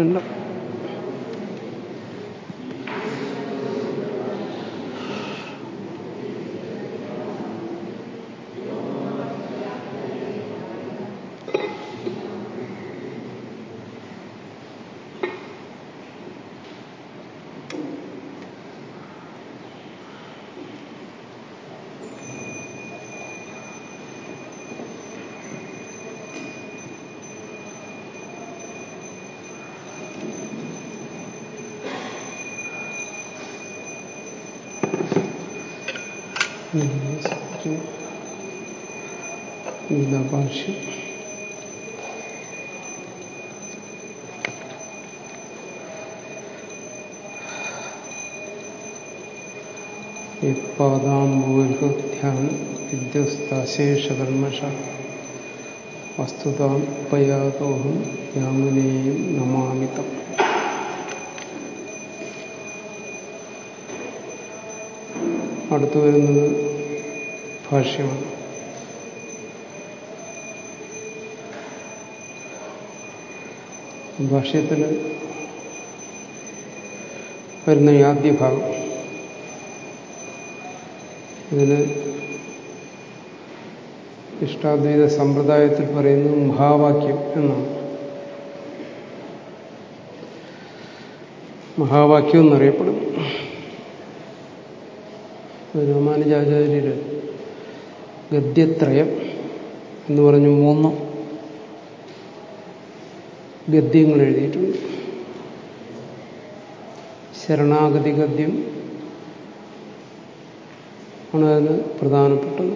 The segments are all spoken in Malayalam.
and വേണ്ട ഗീതാഭാഷ്യം യത്പാദാംബൂർഹധ്യാൻ വിദ്യസ്താശേഷകർമ്മഷ വസ്തുതാം ഉപയാതോഹം യാമുനേയും നമാമിതം അടുത്തു വരുന്നത് ഭാഷ്യമാണ് ഭാഷ്യത്തിൽ വരുന്ന ഈ ആദ്യ ഭാഗം. ഇതിന് ഇഷ്ടാദ്വൈത സമ്പ്രദായത്തിൽ പറയുന്ന മഹാവാക്യം എന്നാണ്. മഹാവാക്യം എന്നറിയപ്പെടുന്നു. രാമാനുജാചാര്യര് ഗദ്യത്രയം എന്ന് പറഞ്ഞു മൂന്ന് ഗദ്യങ്ങൾ എഴുതിയിട്ടുണ്ട്. ശരണാഗതി ഗദ്യം ആണ് അതിന് പ്രധാനപ്പെട്ടത്.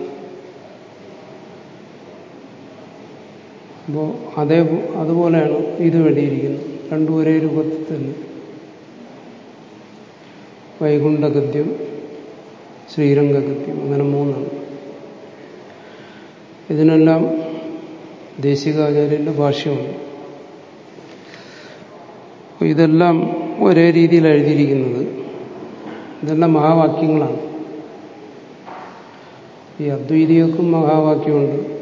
അപ്പോൾ അതേ അതുപോലെയാണ് ഇത് എഴുതിയിരിക്കുന്നത്. രണ്ടും ഒരേ രൂപത്തിൽ തന്നെ. വൈകുണ്ഠഗദ്യം ശ്രീരംഗഗദ്യം അങ്ങനെ മൂന്നാണ്. ഇതിനെല്ലാം ദേശികാചാര്യന്റെ ഭാഷ്യമാണ്. ഇതെല്ലാം ഒരേ രീതിയിൽ എഴുതിയിരിക്കുന്നത് ഇതെല്ലാം മഹാവാക്യങ്ങളാണ്. ഈ അദ്വൈതികൾക്കും മഹാവാക്യമുണ്ട്.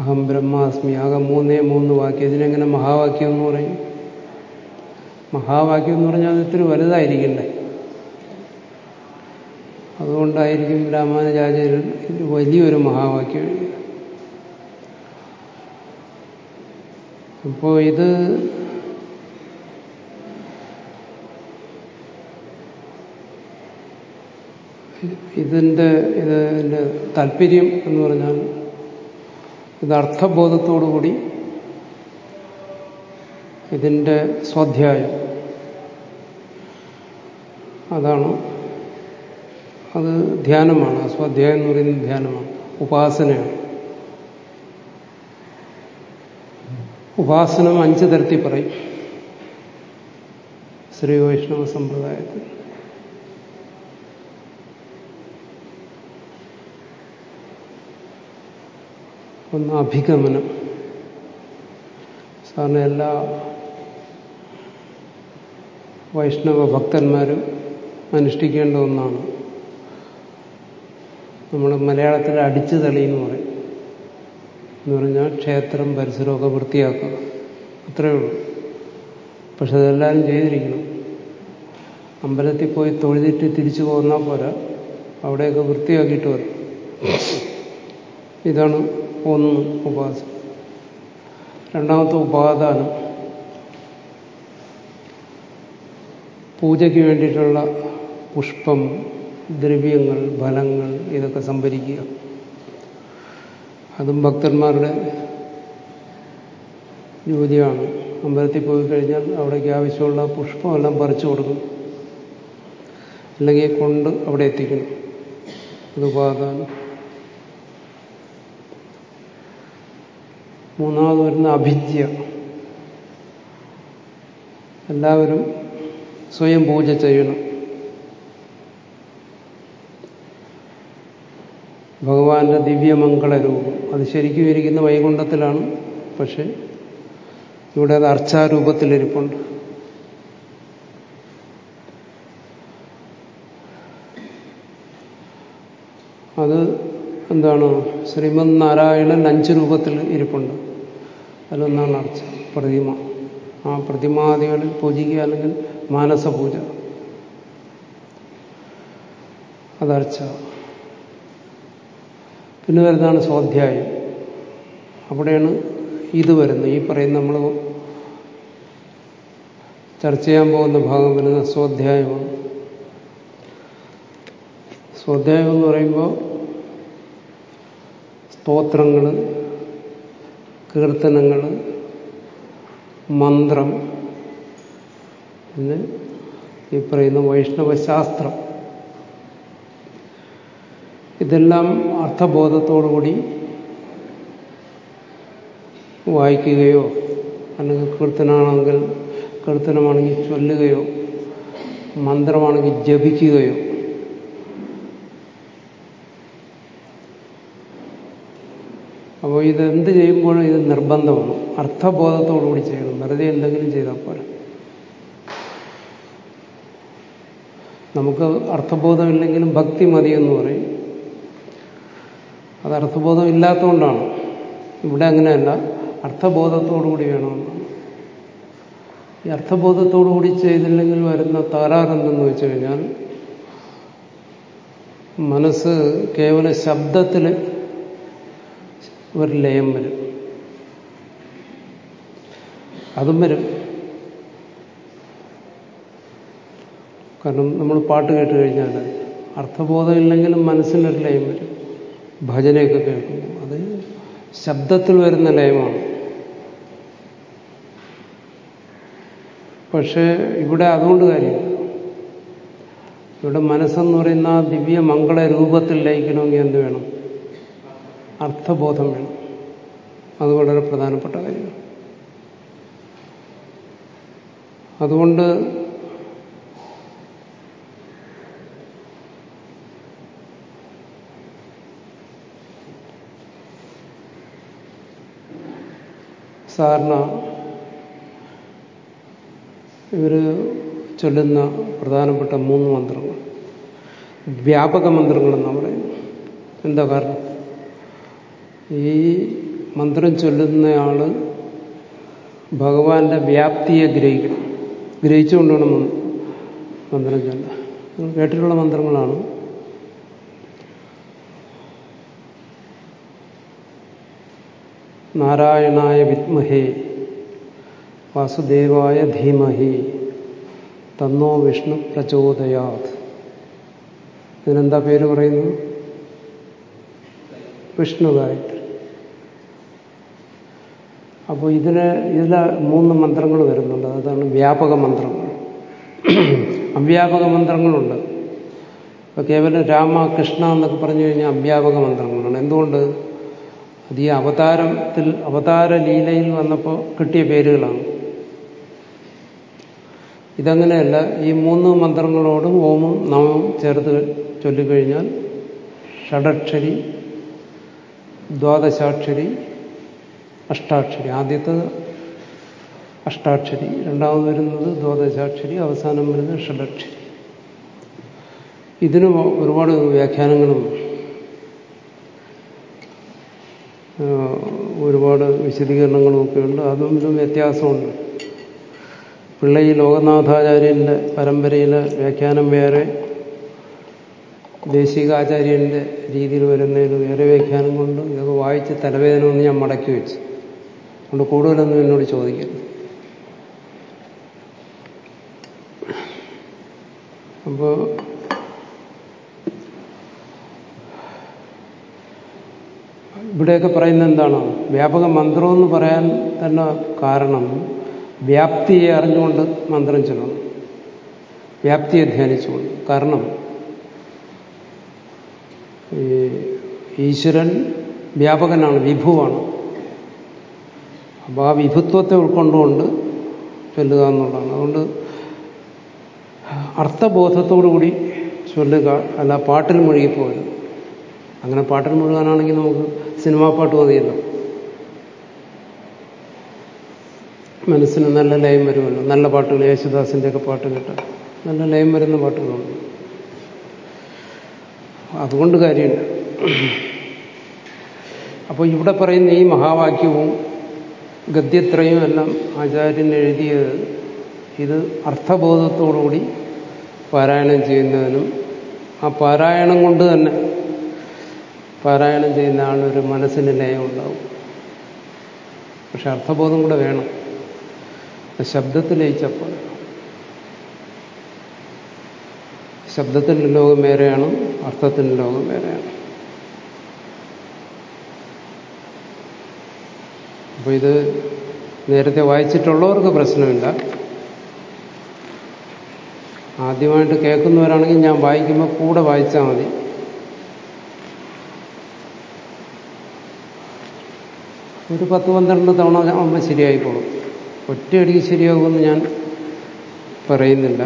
അഹം ബ്രഹ്മാസ്മി ആകെ മൂന്നേ മൂന്ന് വാക്യം. ഇതിനെങ്ങനെ മഹാവാക്യം എന്ന് പറയും? മഹാവാക്യം എന്ന് പറഞ്ഞാൽ അത് ഇത്തിരി വലുതായിരിക്കണ്ടേ? അതുകൊണ്ടായിരിക്കും രാമാനുജാചാര്യൻ വലിയൊരു മഹാവാക്യം എഴുതിയത് അപ്പോൾ ഇത് ഇതിന്റെ ഇതിന്റെ താല്പര്യം എന്ന് പറഞ്ഞാൽ ഇത് അർത്ഥബോധത്തോടുകൂടി ഇതിന്റെ സ്വാധ്യായം. അതാണ് അത് ധ്യാനമാണ്. സ്വാധ്യായം എന്ന് പറയുന്നത് ധ്യാനമാണ്. ഉപാസനയാണ്. ഉപാസനം അഞ്ച് തരത്തിൽ പറയും. ശ്രീ വൈഷ്ണവ സമ്പ്രദായത്തിൽ. ഒന്ന് അഭിഗമനം. സാറിന് എല്ലാ വൈഷ്ണവ ഭക്തന്മാരും അനുഷ്ഠിക്കേണ്ട ഒന്നാണ്. നമ്മൾ മലയാളത്തിൽ അടിച്ചു തളി എന്ന് പറയും. എന്ന് പറഞ്ഞാൽ ക്ഷേത്രം പരിസരമൊക്കെ വൃത്തിയാക്കുക. അത്രയേ ഉള്ളൂ. പക്ഷെ അതെല്ലാവരും ചെയ്തിരിക്കണം. അമ്പലത്തിൽ പോയി തൊഴുതിട്ട് തിരിച്ചു പോകുന്നാൽ പോരാ. അവിടെയൊക്കെ വൃത്തിയാക്കിയിട്ട് വരും ഇതാണ് ഒന്ന് ഉപാസന രണ്ടാമത്തെ ഉപാദാനം. പൂജയ്ക്ക് വേണ്ടിയിട്ടുള്ള പുഷ്പം ദ്രവ്യങ്ങൾ ഫലങ്ങൾ ഇതൊക്കെ സംഭരിക്കുക. അതും ഭക്തന്മാരുടെ ജോലിയാണ്. അമ്പലത്തിൽ പോയി കഴിഞ്ഞാൽ അവിടേക്ക് ആവശ്യമുള്ള പുഷ്പമെല്ലാം പറിച്ചു കൊടുക്കും. അല്ലെങ്കിൽ കൊണ്ട് അവിടെ എത്തിക്കണം. അത് ഉപാദാനം. മൂന്നാമത് വരുന്ന അഭിജ്യ എല്ലാവരും സ്വയം പൂജ ചെയ്യണം. ഭഗവാന്റെ ദിവ്യമംഗളരൂപം. അത് ശരിക്കും ഇരിക്കുന്ന വൈകുണ്ഠത്തിലാണ് പക്ഷെ ഇവിടെ അത് അർച്ചാരൂപത്തിലിരിപ്പുണ്ട്. അത് എന്താണ്? ശ്രീമന് നാരായണൻ അഞ്ച് രൂപത്തിൽ ഇരിപ്പുണ്ട്. അതിലൊന്നാണ് അർച്ച പ്രതിമ. ആ പ്രതിമാദികളിൽ പൂജിക്കുക അല്ലെങ്കിൽ മാനസപൂജ. അതർച്ച. പിന്നെ വരുന്നതാണ് സ്വാധ്യായം. അവിടെയാണ് ഇത് വരുന്നത്. ഈ പറയുന്ന നമ്മൾ ചർച്ച ചെയ്യാൻ പോകുന്ന ഭാഗം വരുന്ന സ്വാധ്യായമാണ്. സ്വാധ്യായം എന്ന് പറയുമ്പോൾ സ്തോത്രങ്ങൾ കീർത്തനങ്ങൾ മന്ത്രം പിന്നെ ഈ പറയുന്ന വൈഷ്ണവശാസ്ത്രം. ഇതെല്ലാം അർത്ഥബോധത്തോടുകൂടി വായിക്കുകയോ അല്ലെങ്കിൽ കീർത്തനാണെങ്കിൽ കീർത്തനമാണെങ്കിൽ ചൊല്ലുകയോ മന്ത്രമാണെങ്കിൽ ജപിക്കുകയോ അപ്പോൾ ഇതെന്ത് ചെയ്യുമ്പോഴും ഇത് നിർബന്ധമാണ്. അർത്ഥബോധത്തോടുകൂടി ചെയ്യണം. വെറുതെ എന്തെങ്കിലും ചെയ്താൽ പോലെ നമുക്ക് അർത്ഥബോധമില്ലെങ്കിലും ഭക്തി മതിയെന്ന് പറയും. അത് അർത്ഥബോധം ഇല്ലാത്തതുകൊണ്ടാണ്. ഇവിടെ അങ്ങനെയല്ല. അർത്ഥബോധത്തോടുകൂടി വേണമെന്നാണ് ഈ അർത്ഥബോധത്തോടുകൂടി ചെയ്തില്ലെങ്കിൽ വരുന്ന തകരാറെന്തെന്ന് വെച്ച് കഴിഞ്ഞാൽ മനസ്സ് കേവല ശബ്ദത്തിൽ ഒരു ലയം വരും. അതും വരും. കാരണം നമ്മൾ പാട്ട് കേട്ട് കഴിഞ്ഞാൽ അർത്ഥബോധമില്ലെങ്കിലും മനസ്സിനൊരു ലയം വരും. ഭജനയൊക്കെ കേൾക്കുന്നു അത് ശബ്ദത്തിൽ വരുന്ന ലയമാണ്. പക്ഷേ ഇവിടെ അതുകൊണ്ട് കാര്യം ഇവിടെ മനസ്സെന്ന് പറയുന്ന ആ ദിവ്യ മംഗള രൂപത്തിൽ ലയിക്കണമെങ്കിൽ എന്ത് വേണം? അർത്ഥബോധം വേണം. അത് വളരെ പ്രധാനപ്പെട്ട കാര്യമാണ്. അതുകൊണ്ട് സാധാരണ ഇവർ ചൊല്ലുന്ന പ്രധാനപ്പെട്ട മൂന്ന് മന്ത്രങ്ങൾ. വ്യാപക മന്ത്രങ്ങളെന്ന് പറയുന്നു എന്താ കാരണം? ഈ മന്ത്രം ചൊല്ലുന്നയാൾ ഭഗവാന്റെ വ്യാപ്തിയെ ഗ്രഹിക്കണം. ഗ്രഹിച്ചുകൊണ്ടാണ് മന്ത്രം ചൊല്ലുക കേട്ടിട്ടുള്ള മന്ത്രങ്ങളാണ് നാരായണായ വിദ്മഹേ വാസുദേവായ ധീമഹി തന്നോ വിഷ്ണു പ്രചോദയാത്. ഇതിനെന്താ പേര് പറയുന്നു വിഷ്ണു ഗായത്രി. അപ്പോൾ ഇതിന് ഇതിൽ മൂന്ന് മന്ത്രങ്ങൾ വരുന്നുണ്ട്. അതാണ് വ്യാപക മന്ത്രങ്ങൾ. അവ്യാപക മന്ത്രങ്ങളുണ്ട്. ഇപ്പൊ കേവലം രാമ കൃഷ്ണ എന്നൊക്കെ പറഞ്ഞു കഴിഞ്ഞാൽ അവ്യാപക മന്ത്രങ്ങളാണ്. എന്തുകൊണ്ട്? ഈ അവതാരത്തിൽ അവതാരലീലയിൽ വന്നപ്പോൾ കിട്ടിയ പേരുകളാണ്. ഇതങ്ങനെയല്ല ഈ മൂന്ന് മന്ത്രങ്ങളോടും ഓമും നവവും ചേർത്ത് ചൊല്ലിക്കഴിഞ്ഞാൽ ഷഡക്ഷരി ദ്വാദശാക്ഷരി അഷ്ടാക്ഷരി. ആദ്യത്തെ അഷ്ടാക്ഷരി രണ്ടാമത് വരുന്നത് ദ്വാദശാക്ഷരി അവസാനം വരുന്നത് ഷഡക്ഷരി. ഇതിന് ഒരുപാട് വ്യാഖ്യാനങ്ങളും ഒരുപാട് വിശദീകരണങ്ങളും ഒക്കെ ഉണ്ട് അതും ഇതും വ്യത്യാസമുണ്ട്. പിള്ളை ലോകനാഥാചാര്യന്റെ പരമ്പരയിലെ വ്യാഖ്യാനം വേറെ ദേശികാചാര്യന്റെ രീതിയിൽ വരുന്നതിൽ വേറെ വ്യാഖ്യാനം കൊണ്ട് ഇതൊക്കെ വായിച്ച് തലവേദന ഒന്ന് ഞാൻ മടക്കി വെച്ചു. അതുകൊണ്ട് കൂടുതലൊന്നും എന്നോട് ചോദിക്കരുത്. അപ്പോൾ ഇവിടെയൊക്കെ പറയുന്നത് എന്താണ്? വ്യാപക മന്ത്രം എന്ന് പറയാൻ തന്നെ കാരണം വ്യാപ്തിയെ അറിഞ്ഞുകൊണ്ട് മന്ത്രം ചൊല്ലണം. വ്യാപ്തിയെ ധ്യാനിച്ചുകൊണ്ട്. കാരണം ഈശ്വരൻ വ്യാപകനാണ് വിഭുവാണ്. അപ്പോൾ ആ വിഭുത്വത്തെ ഉൾക്കൊണ്ടുകൊണ്ട് ചൊല്ലുക എന്നുള്ളതാണ്. അതുകൊണ്ട് അർത്ഥബോധത്തോടുകൂടി ചൊല്ലുക അല്ല പാട്ടിൽ മുഴുകിപ്പോകരുത് അങ്ങനെ പാട്ടിൽ മുഴുകാനാണെങ്കിൽ നമുക്ക് സിനിമാ പാട്ട് മതിയല്ലോ. മനസ്സിന് നല്ല ലയം വരുമല്ലോ. നല്ല പാട്ടുകൾ യേശുദാസിന്റെ ഒക്കെ പാട്ട് കേട്ടാൽ നല്ല ലയം വരുന്ന പാട്ടുകളുണ്ട് അതുകൊണ്ട് കാര്യമില്ല. അപ്പോൾ ഇവിടെ പറയുന്ന ഈ മഹാവാക്യവും ഗദ്യത്രയും എല്ലാം ആചാര്യൻ എഴുതിയത് ഇത് അർത്ഥബോധത്തോടുകൂടി പാരായണം ചെയ്യുന്നതിനും ആ പാരായണം കൊണ്ട് തന്നെ പാരായണം ചെയ്യുന്ന ആളൊരു മനസ്സിന് ലയം ഉണ്ടാവും പക്ഷെ അർത്ഥബോധം കൂടെ വേണം. ശബ്ദത്തിൽ ലയിച്ചപ്പോൾ. ശബ്ദത്തിന്റെ ലോകം വേറെയാണ് അർത്ഥത്തിന്റെ ലോകം വേറെയാണ്. അപ്പോൾ ഇത് നേരത്തെ വായിച്ചിട്ടുള്ളവർക്ക് പ്രശ്നമില്ല. ആദ്യമായിട്ട് കേൾക്കുന്നവരാണെങ്കിൽ ഞാൻ വായിക്കുമ്പോൾ കൂടെ വായിച്ചാൽ മതി. ഒരു പത്ത് പന്ത്രണ്ട് തവണ ആകുമ്പോൾ ശരിയായിക്കോളും. ഒറ്റയടിക്ക് ശരിയാകുമെന്ന് ഞാൻ പറയുന്നില്ല.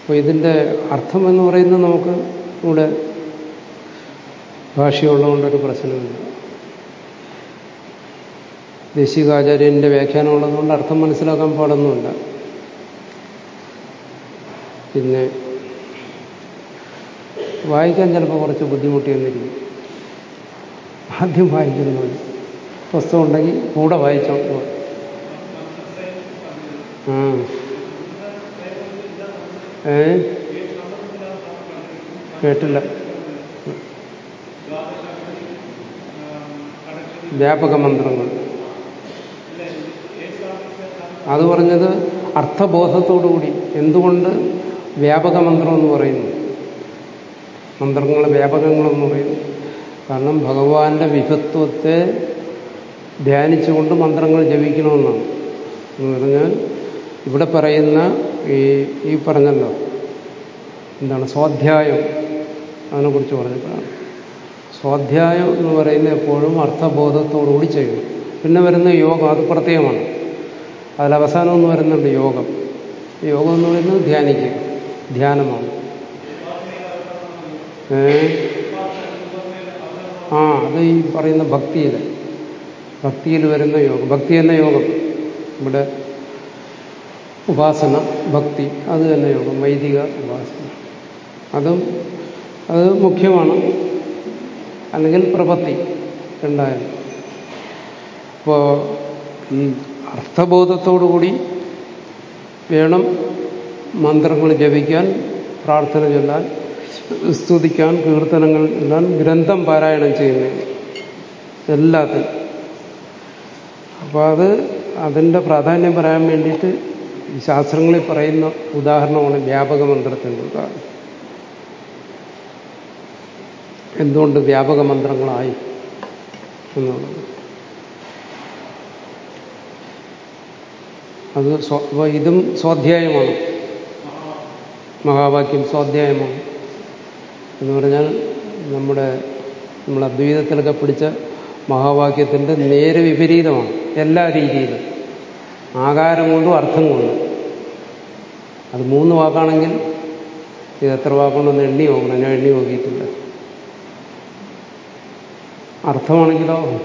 അപ്പോൾ ഇതിന്റെ അർത്ഥം എന്ന് പറയുന്നത് നമുക്ക് ഇവിടെ ഭാഷയുള്ളതുകൊണ്ടൊരു പ്രശ്നമില്ല. ദേശികാചാര്യന്റെ വ്യാഖ്യാനം ഉള്ളതുകൊണ്ട് അർത്ഥം മനസ്സിലാക്കാൻ പാടൊന്നുമില്ല. പിന്നെ വായിക്കാൻ ചിലപ്പോൾ കുറച്ച് ബുദ്ധിമുട്ടി വന്നിരിക്കും ആദ്യം വായിക്കുന്നവർ പുസ്തകം ഉണ്ടെങ്കിൽ കൂടെ വായിച്ചോ ഏ? കേട്ടില്ല. വ്യാപക മന്ത്രങ്ങൾ. അത് പറഞ്ഞത് അർത്ഥബോധത്തോടുകൂടി. എന്തുകൊണ്ട് വ്യാപക മന്ത്രം എന്ന് പറയുന്നു. മന്ത്രങ്ങൾ വ്യാപകങ്ങളെന്ന് പറയുന്നു. കാരണം ഭഗവാന്റെ വിഭത്വത്തെ ധ്യാനിച്ചുകൊണ്ട് മന്ത്രങ്ങൾ ജപിക്കണമെന്നാണ്. എന്ന് പറഞ്ഞാൽ ഇവിടെ പറയുന്ന ഈ ഈ പറഞ്ഞല്ലോ എന്താണ് സ്വാധ്യായം അതിനെക്കുറിച്ച് പറഞ്ഞപ്പോഴാണ് സ്വാധ്യായം എന്ന് പറയുന്നത് എപ്പോഴും അർത്ഥബോധത്തോടുകൂടി ചെയ്യണം പിന്നെ വരുന്ന യോഗം അത് പ്രത്യേകമാണ്. അതിലവസാനം എന്ന് വരുന്നുണ്ട് യോഗം. യോഗം എന്ന് പറയുന്നത് ധ്യാനിക്കുക. ധ്യാനമാണ് ആ അത് ഈ പറയുന്ന ഭക്തിയിൽ. ഭക്തിയിൽ വരുന്ന യോഗം. ഭക്തി എന്ന യോഗം. ഇവിടെ ഉപാസന ഭക്തി അത് തന്നെ യോഗം. വൈദിക ഉപാസന. അതും അത് മുഖ്യമാണ്. അല്ലെങ്കിൽ പ്രപത്തി രണ്ടായാലും. അപ്പോൾ ഈ അർത്ഥബോധത്തോടുകൂടി വേണം മന്ത്രങ്ങൾ ജപിക്കാൻ പ്രാർത്ഥന ചൊല്ലാൻ സ്തുതിക്കാൻ കീർത്തനങ്ങൾ ചൊല്ലാൻ ഗ്രന്ഥം പാരായണം ചെയ്യുന്നത് എല്ലാത്തിനും. അപ്പോൾ അത് അതിന്റെ പ്രാധാന്യം പറയാൻ വേണ്ടിയിട്ട് ശാസ്ത്രങ്ങളിൽ പറയുന്ന ഉദാഹരണമാണ് വ്യാപക മന്ത്രത്തിന്റെ ഉദാഹരണം. എന്തുകൊണ്ട് വ്യാപക മന്ത്രങ്ങളായി എന്നുള്ളത്. അത് ഇതും സ്വാധ്യായമാണ്. മഹാവാക്യം സ്വാധ്യായമാണ് എന്ന് പറഞ്ഞാൽ നമ്മുടെ നമ്മൾ അദ്വൈതത്തിലൊക്കെ പിടിച്ച മഹാവാക്യത്തിന്റെ നേരെ വിപരീതമാണ് എല്ലാ രീതിയിലും. ആകാരം കൊണ്ടും അർത്ഥം കൊണ്ടും. അത് മൂന്ന് വാക്കാണെങ്കിൽ ഇത് എത്ര വാക്കുണ്ടെന്ന് എണ്ണി നോക്കണം. ഞാൻ എണ്ണി നോക്കിയിട്ടില്ല. അർത്ഥമാണെങ്കിലോ?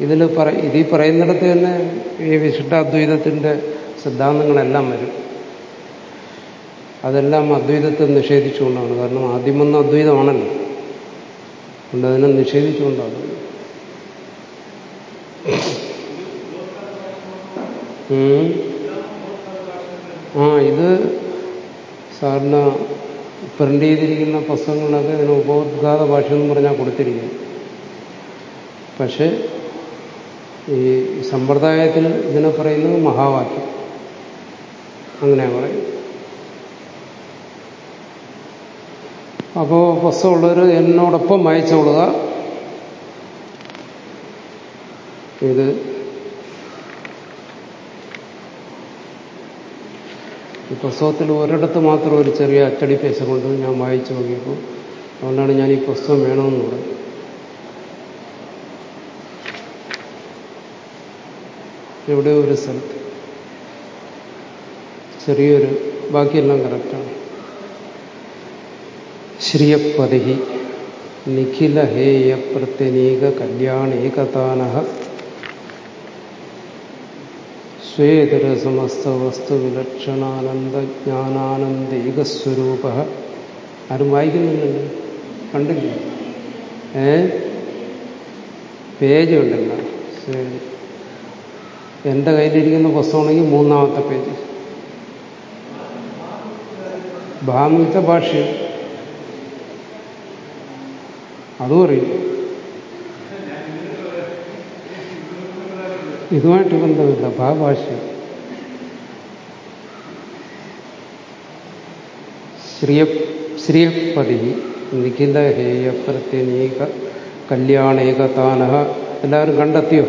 ഇതിൽ പറ ഇതിൽ പറയുന്നിടത്ത് തന്നെ ഈ വിശിഷ്ടാദ്വൈതത്തിന്റെ സിദ്ധാന്തങ്ങളെല്ലാം വരും. അതെല്ലാം അദ്വൈതത്തെ നിഷേധിച്ചുകൊണ്ടാണ്. കാരണം ആദ്യം വന്ന അദ്വൈതമാണല്ലോ. അതുകൊണ്ട് അതിനെ നിഷേധിച്ചുകൊണ്ടാണ്. ആ ഇത് സാറിന് പ്രിന്റ് ചെയ്തിരിക്കുന്ന പുസ്തകങ്ങളിലൊക്കെ ഇതിന് ഉപോദ്ഘാത ഭാഷ എന്ന് പറഞ്ഞാൽ കൊടുത്തിരിക്കുന്നു പക്ഷേ ഈ സമ്പ്രദായത്തിൽ ഇതിനെ പറയുന്നത് മഹാവാക്യം. അങ്ങനെയാണ് പറയും അപ്പോൾ പുസ്തകമുള്ളവർ എന്നോടൊപ്പം വായിച്ചോളുക ഇത്. ഈ പുസ്തകത്തിൽ ഒരിടത്ത് മാത്രം ഒരു ചെറിയ അച്ചടി പേശ കൊണ്ട് ഞാൻ വായിച്ചു നോക്കിയപ്പോൾ അതുകൊണ്ടാണ് ഞാൻ ഈ പുസ്തകം വേണമെന്ന് പറഞ്ഞത്. എവിടെ ഒരു സ്ഥലത്ത് ചെറിയൊരു ബാക്കിയെല്ലാം കറക്റ്റാണ് ശ്രിയപതി നിഖില ഹേയ പ്രത്യനീക കല്യാണേകതാന സ്വേതര സമസ്ത വസ്തു വിലക്ഷണാനന്ദ ജ്ഞാനാനന്ദൈകസ്വരൂപ ആരും വായിക്കുന്നില്ലല്ലോ കണ്ടില്ല? ഏ? പേജ് ഉണ്ടല്ല എന്റെ കയ്യിലിരിക്കുന്ന പുസ്തകമാണെങ്കിൽ മൂന്നാമത്തെ പേജ്. ഭാമിത്തെ ഭാഷ്യം അതും അറിയും. ഇതുമായിട്ട് ബന്ധമില്ല ഭാഭാഷ്യം ശ്രീയ ശ്രീയപതി നിഖില ഹേയ പ്രത്യനീക കല്യാണേക താനഹ എല്ലാവരും കണ്ടെത്തിയോ?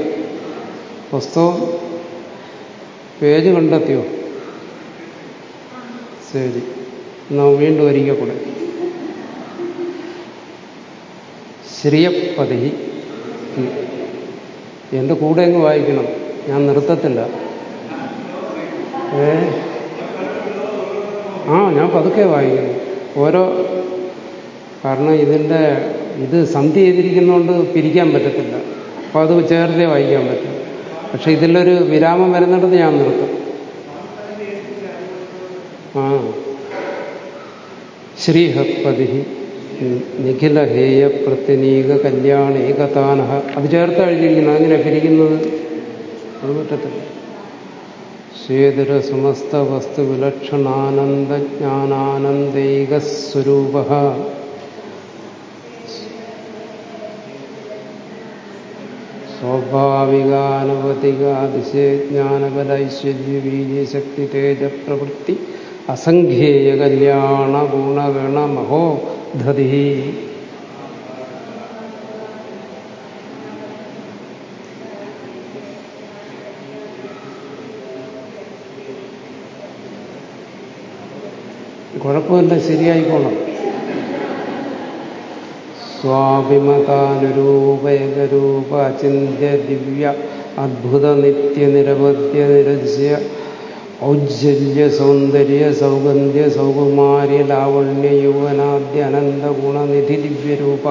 പുസ്തകം? പേജ് കണ്ടെത്തിയോ? ശരി. എന്നാ വീണ്ടും ഒരിക്കൽ കൂടെ. ശ്രീയപതി എന്റെ കൂടെ അങ്ങ് വായിക്കണം. ഞാൻ നിർത്തത്തില്ല. ഏ? ആ ഞാൻ പതുക്കെ വായിക്കുന്നു. ഓരോ കാരണം ഇതിന്റെ ഇത് സന്ധി ചെയ്തിരിക്കുന്നതുകൊണ്ട് പിരിക്കാൻ പറ്റത്തില്ല. അപ്പോൾ അത് ചേർത്തേ വായിക്കാൻ പറ്റും. പക്ഷെ ഇതിലൊരു വിരാമം വരുന്നിടത്ത് ഞാൻ നിർത്തും. ആ. ശ്രീഹപതി നിഖില ഹേയ പ്രത്യനീക കല്യാണ ഏകതാനഹ അത് ചേർത്ത് എഴുതിയിരിക്കണം അങ്ങനെ പിരിക്കുന്നത് അത് പറ്റത്തില്ല. ശ്വേതര സമസ്ത വസ്തു വിലക്ഷണാനന്ദ ജ്ഞാനാനന്ദൈക സ്വരൂപ സ്വാഭാവികാനുവതികാതിശയജ്ഞാനബലൈശ്വര്യ വീര്യശക്തി തേജ പ്രവൃത്തി അസംഖ്യേയ കല്യാണ ഗുണഗണ മഹോധതി കുഴപ്പമില്ല ശരിയായിക്കോണം സ്വാഭിമതാനുരൂപയകരൂപ അചിന്യ ദിവ്യ അത്ഭുത നിത്യ നിരവധ്യ നിരസ്യ ഔജ്ജല്യ സൗന്ദര്യ സൗഗന്ധ്യ സൗകുമാര്യ ലാവണ്യ യൗവനാദ്യ അനന്ത ഗുണനിധി ദിവ്യരൂപ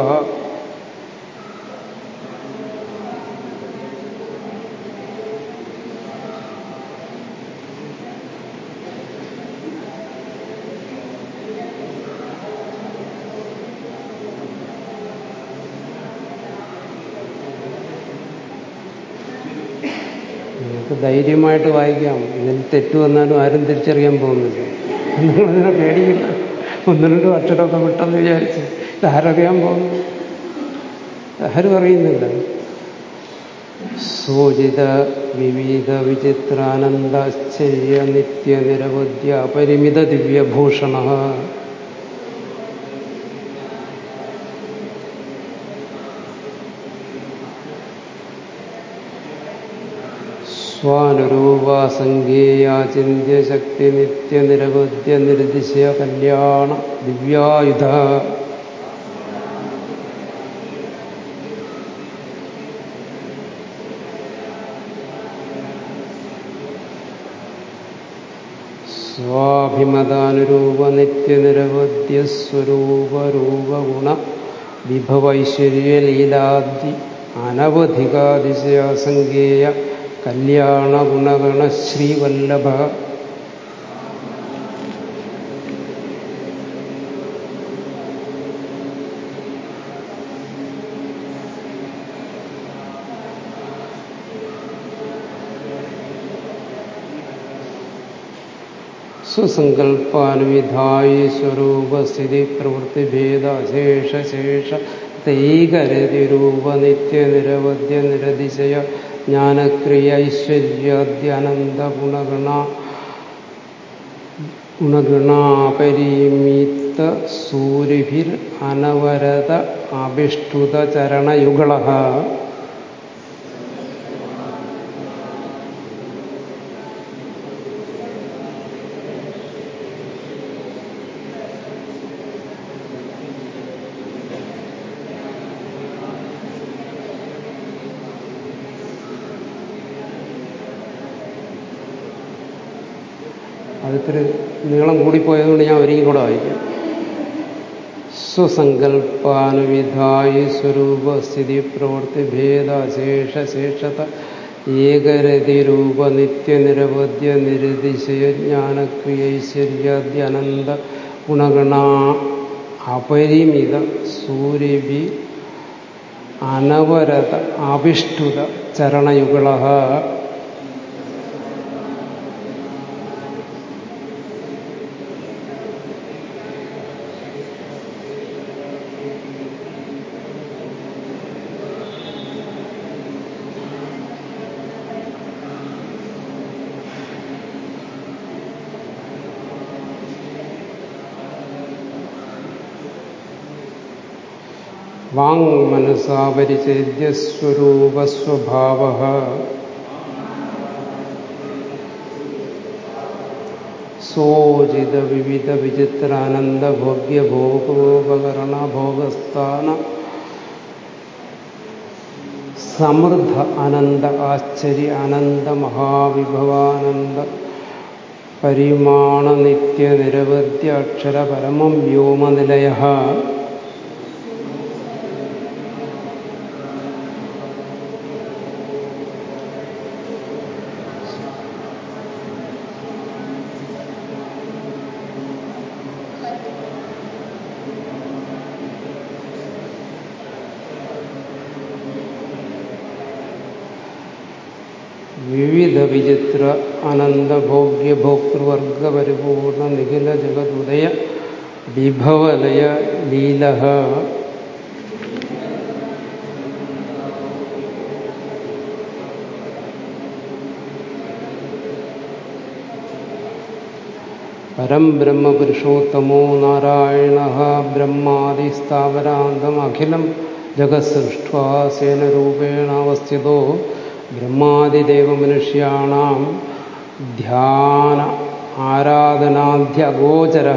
നിങ്ങൾക്ക് ധൈര്യമായിട്ട് വായിക്കാം. ഇതിൽ തെറ്റു വന്നാലും ആരും തിരിച്ചറിയാൻ പോകുന്നില്ല. നിങ്ങളതിനെ പേടിയില്ല ഒന്ന് രണ്ട് അക്ഷരമൊക്കെ വിട്ടെന്ന് വിചാരിച്ച് ഇതാരറിയാൻ പോകുന്നു? ആരും അറിയുന്നില്ല. സൂചിത വിവിധ വിചിത്രാനന്ദാശ്ചര്യ നിത്യ നിരവധ്യ അപരിമിത ദിവ്യഭൂഷണ. സ്വാനുരൂപാസംഗേയാചിന്യ ശക്തി നിത്യ നിരവധ്യ നിർദിശയ കല്യാണ ദിവ്യായുധ. സ്വാഭിമതാനുരൂപ വിഭവൈശ്വര്യലീലാദി നിരവധ്യ സ്വരൂപ രൂപഗുണ വിഭവൈശ്വര്യ ലീലാദി അനവധികാതിശയാസംഗേയ കല്യാണ ഗുണഗണ ശ്രീവല്ലഭ. സ്വസങ്കൽപ്പാനുവിധായി സ്വരൂപസ്ഥിതി പ്രവൃത്തിഭേദശേഷശേഷ തൈകരതിരൂപ നിത്യ നിരവധ്യ നിരതിശയ ജ്ഞാനക്രിയ ഐശ്വര്യാദ്യാനന്ദ ഗുണഗണ ഗുണഗണാപരിമിത്ത സൂരിഭിർ അനവരത അഭിഷ്ടുത അതിത്തിരി നീളം കൂടിപ്പോയതുകൊണ്ട് ഞാൻ ഒരിക്കലും കൂടെ വായിക്കാം. സ്വസങ്കൽപ്പാനുവിധായി സ്വരൂപസ്ഥിതി പ്രവൃത്തി ഭേദ ശേഷ ശേഷത ഏകരതിരൂപ നിത്യനിരവധ്യ നിരതിശയ ജ്ഞാനക്രിയൈശ്വര്യാദ്യ അനന്ത ഗുണഗണ അപരിമിത സൂര്യവി അനവരത അഭിഷ്ഠുത ചരണയുഗള വാങ് മനസാപരിചേദ്യ സ്വരൂപസ്വഭാവ സോചിത വിവിധ വിചിത്രാനന്ദ ഭോഗ്യ ഭോഗോപകരണ ഭോഗസ്ഥാന സമൃദ്ധ അനന്ത ആശ്ചര്യ അനന്ത മഹാവിഭവാനന്ദ പരിമാണ നിത്യ നിരവധ്യ അക്ഷര പരമം വ്യോമനിലയ विविधविचित्र आनन्दभोग्यभोक्तृवर्गपरिपूर्णनिखिलजगदुदय विभवलय लीलः। परं ब्रह्मपुरुषोत्तमो नारायणः ब्रह्मादिस्थावरान्तमखिलं जगत्सृष्ट्वा सेनरूपेणावस्थितो ബ്രഹ്മാദിദേവമനുഷ്യാണാം ധ്യാന ആരാധനാധ്യഗോചര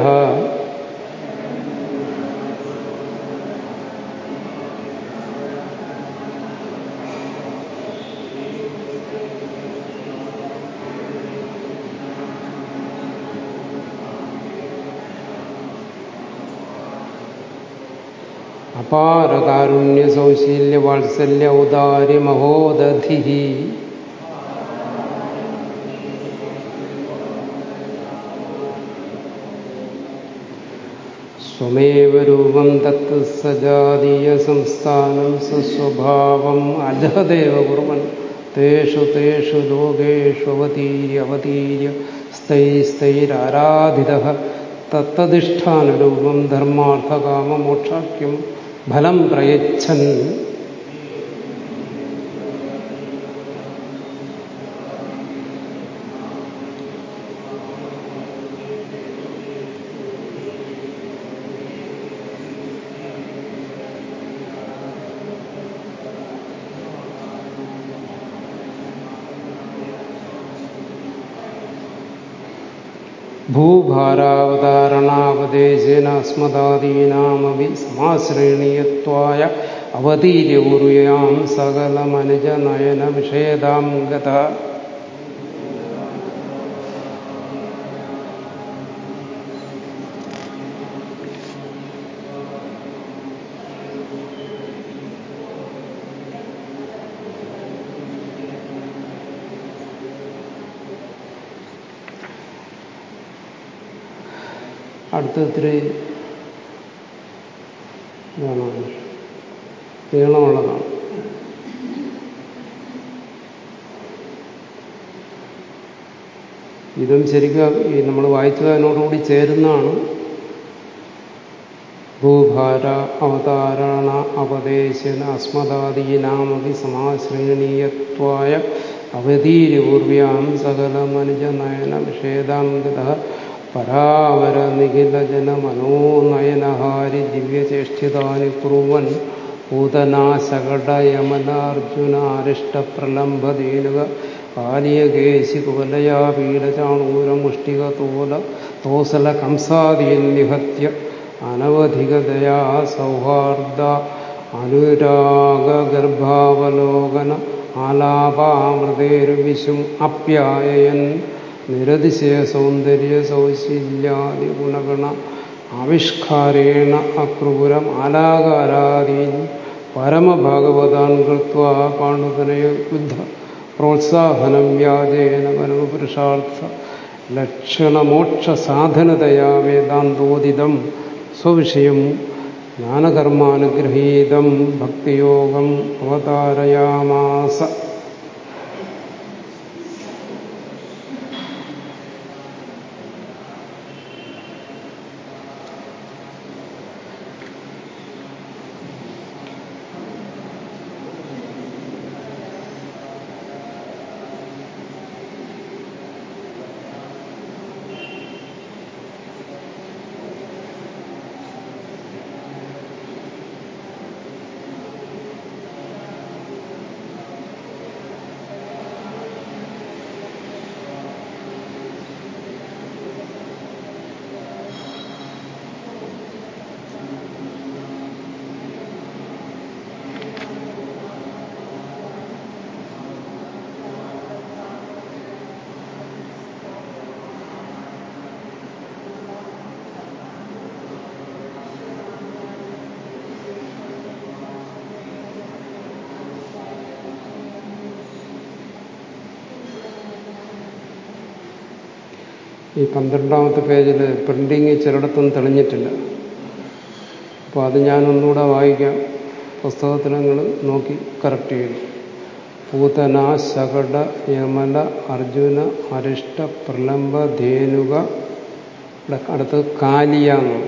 അപാരകാരുണ്യ സൗശീല്യ വാത്സല്യ ഔദാര്യ മഹോദധി സ്വമേവ രൂപം തത്ത് സജാതീയ സംസ്ഥാനം സ്വസ്വഭാവം അജഹദേവ കുർവൻ തേഷു തേഷു ലോകേഷു അവതീര്യ അവതീര്യ സ്ഥൈസ്ഥൈരാരാധിത തത്തധിഷ്ഠാനരൂപം ധർമാർത്ഥകാമമോക്ഷാഖ്യം ഫലം പ്രയച്ഛൻ. ഭൂഭാരാവതാരണാവദേശേന അസ്മദാദീനാമവി സമാശ്രേണീയത്വായ അവതീര്യപൂർവയാം സകലമനുജനയന വിഷേദാം ഗത അടുത്ത ഇത്തിരി നീളമുള്ളതാണ്. ഇതും ശരിക്കും ഈ നമ്മൾ വായിച്ചതിനോടുകൂടി ചേരുന്നതാണ്. ഭൂഭാര അവതാരണ അവദേശന അസ്മദാദീനാമതി സമാശ്രേണീയത്വായ അവതീര്യപൂർവ്യാം സകല മനുജ നയന വിഷേദാം ഗത പരാവര നിഖില ജന മനോനയനഹാരി ദിവ്യചേഷ്ടിതാനി കുറുവൻ പൂതനാശകടയമനാർജുനാരിഷ്ടപ്രലംബദീനുക കാലിയകേശി കുവലയാപീഡചാണൂരമുഷ്ടിക തോല തോസല കംസാദിയൻ നിഹത്യ അനവധികതയാ സൗഹാർദ്ദ അനുരാഗഗർഭാവലോകന ആലാപാമൃതേരുവിശും അപ്യായയൻ നിരതിശയ സൗന്ദര്യ സൗശീല്യാദി ഗുണഗണ ആവിഷ്കാരേണ അക്രൂരം ആലാകാരാദീൻ പരമഭാഗവതാൻ കൃത്വ പാണ്ഡുതനയ യുദ്ധ പ്രോത്സാഹനം വ്യാജേന പരമപുരുഷാർത്ഥ ലക്ഷണമോക്ഷ സാധനതയാ വേദാന്തോദിതം സ്വവിഷയം ജ്ഞാനകർമാനുഗ്രഹീതം ഭക്തിയോഗം അവതാരയാമാസ ഈ പന്ത്രണ്ടാമത്തെ പേജിൽ പ്രിന്റിങ് ചിലയിടത്തും തെളിഞ്ഞിട്ടില്ല. അപ്പോൾ അത് ഞാനൊന്നുകൂടെ വായിക്കാം. പുസ്തകത്തിൽ നിങ്ങൾ നോക്കി കറക്റ്റ് ചെയ്തു പൂതന ശകട യമല അർജുന അരിഷ്ട പ്രലംബ ധേനുക. അടുത്തത് കാലിയാന്ന്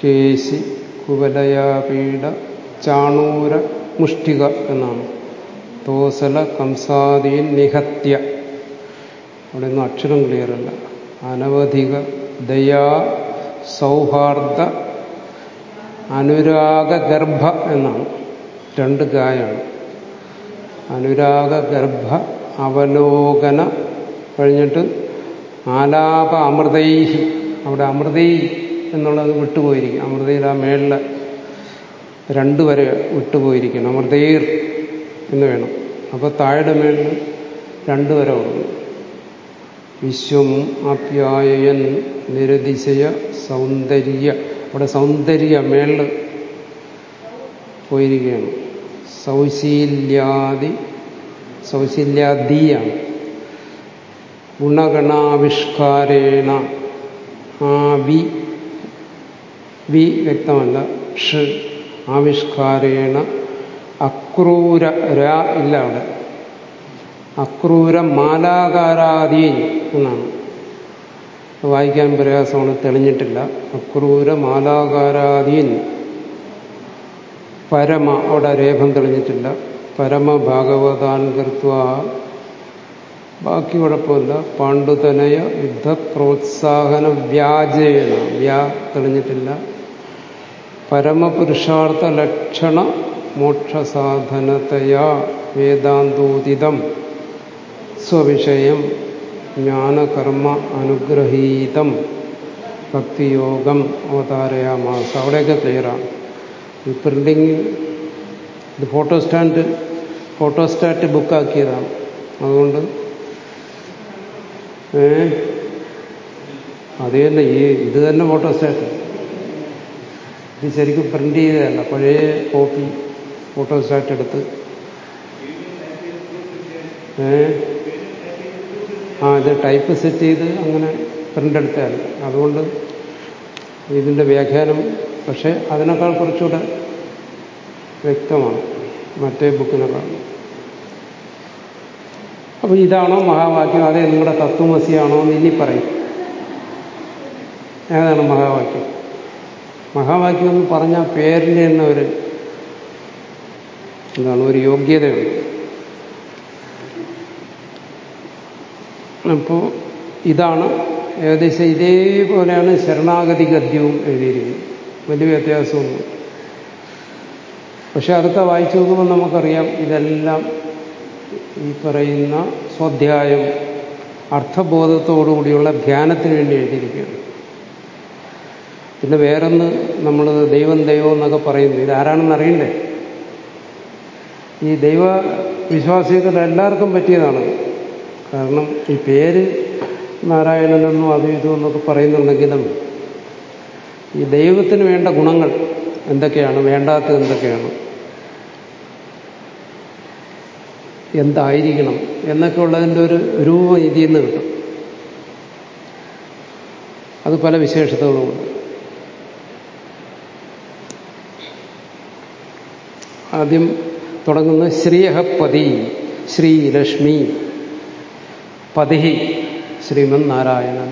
കേശി കുവലയാപീഠ ചാണൂര മുഷ്ടിക എന്നാണ്. തോസല കംസാദീൻ നിഹത്യ. അവിടെ ഒന്നും അക്ഷരം ക്ലിയറല്ല അനവധിക ദയാ സൗഹാർദ്ദ അനുരാഗഗർഭ എന്നാണ്. രണ്ട് ഗായാണ്. അനുരാഗഗർഭ അവലോകന കഴിഞ്ഞിട്ട് ആലാപ അമൃതൈഹി. അവിടെ അമൃതൈ എന്നുള്ളത് വിട്ടുപോയിരിക്കും. അമൃതയിൽ ആ മേളിൽ രണ്ടുവരെ വിട്ടുപോയിരിക്കണം അമൃതൈർ. എന്ന് വേണം. അപ്പൊ താഴെ മേളിൽ രണ്ടുവരെ വന്നു വിശ്വം ആപ്യായൻ നിരതിശയ സൗന്ദര്യ. അവിടെ സൗന്ദര്യ മേളിൽ പോയിരിക്കുകയാണ്. സൗശീല്യാദി സൗശീല്യാദിയാണ്. ഗുണഗണാവിഷ്കാരേണ. ആ വി വി വ്യക്തമല്ല. ഷ് ആവിഷ്കാരേണ. അക്രൂര രാ ഇല്ല അവിടെ അക്രൂര മാലാകാരാദീൻ എന്നാണ്. വായിക്കാൻ പ്രയാസമാണ് തെളിഞ്ഞിട്ടില്ല. അക്രൂര മാലാകാരാദീൻ പരമ അവിടെ രേഖം തെളിഞ്ഞിട്ടില്ല. പരമ ഭാഗവതാൻ കൃത്വ ബാക്കി കുഴപ്പമില്ല. പാണ്ഡുതനയ യുദ്ധ പ്രോത്സാഹന വ്യാജേന വ്യാ തെളിഞ്ഞിട്ടില്ല. പരമപുരുഷാർത്ഥ ലക്ഷണ മോക്ഷസാധനതയാ വേദാന്തോദിതം. സ്വവിഷയം ജ്ഞാനകർമ്മ അനുഗ്രഹീതം. ഭക്തിയോഗം അവതാരയാ അവതാരയാമാസ. അവിടെയൊക്കെ ക്ലിയറാണ് ഈ പ്രിന്റിങ് ഇത് ഫോട്ടോസ്റ്റാറ്റ് ഫോട്ടോസ്റ്റാറ്റ് ബുക്കാക്കിയതാണ് അതുകൊണ്ട് ഏ? അത് ഈ ഇത് തന്നെ ഫോട്ടോസ്റ്റാറ്റ്. ഇത് ശരിക്കും പ്രിന്റ് ചെയ്തതല്ല പഴയ കോപ്പി. ഫോട്ടോസ്റ്റാറ്റ് എടുത്ത്. ആ ഇത് ടൈപ്പ് സെറ്റ് ചെയ്ത് അങ്ങനെ പ്രിന്റ് എടുത്താൽ അതുകൊണ്ട് ഇതിന്റെ വ്യാഖ്യാനം പക്ഷേ അതിനേക്കാൾ കുറച്ചുകൂടെ വ്യക്തമാണ് മറ്റേ ബുക്കിനേക്കാൾ അപ്പൊ ഇതാണോ മഹാവാക്യം? അതേ നിങ്ങളുടെ തത്വമസിയാണോ എന്ന് ഇനി പറയും. ഏതാണ് മഹാവാക്യം? മഹാവാക്യം എന്ന് പറഞ്ഞാൽ പേരിന്റെ തന്നെ ഒരു എന്താണ് ഒരു യോഗ്യതയുണ്ട്. അപ്പോൾ ഇതാണ് ഏകദേശം ഇതേപോലെയാണ് ശരണാഗതി ഗദ്യവും എഴുതിയിരിക്കുന്നത്. വലിയ വ്യത്യാസമൊന്നും പക്ഷെ അടുത്ത വായിച്ചു നോക്കുമ്പോൾ നമുക്കറിയാം ഇതെല്ലാം ഈ പറയുന്ന സ്വാധ്യായം അർത്ഥബോധത്തോടുകൂടിയുള്ള ധ്യാനത്തിന് വേണ്ടി എഴുതിയിരിക്കുകയാണ്. പിന്നെ വേറൊന്ന് നമ്മൾ ദൈവം ദൈവം എന്നൊക്കെ പറയുന്നു. ഇതാരാണെന്ന് അറിയണ്ടേ ഈ ദൈവ വിശ്വാസികളുടെ എല്ലാവർക്കും പറ്റിയതാണ്. കാരണം ഈ പേര് നാരായണനെന്നും അത് ഇതും എന്നൊക്കെ പറയുന്നുണ്ടെങ്കിലും ഈ ദൈവത്തിന് വേണ്ട ഗുണങ്ങൾ എന്തൊക്കെയാണ് വേണ്ടാത്ത എന്തൊക്കെയാണ് എന്തായിരിക്കണം എന്നൊക്കെ ഉള്ളതിന്റെ ഒരു രൂപം ഇതിൽ നിന്ന് കിട്ടും. അത് പല വിശേഷതകളുമുണ്ട് ആദ്യം തുടങ്ങുന്നത് ശ്രീയഹപതി ശ്രീലക്ഷ്മി പതിഹി ശ്രീമൻ നാരായണൻ.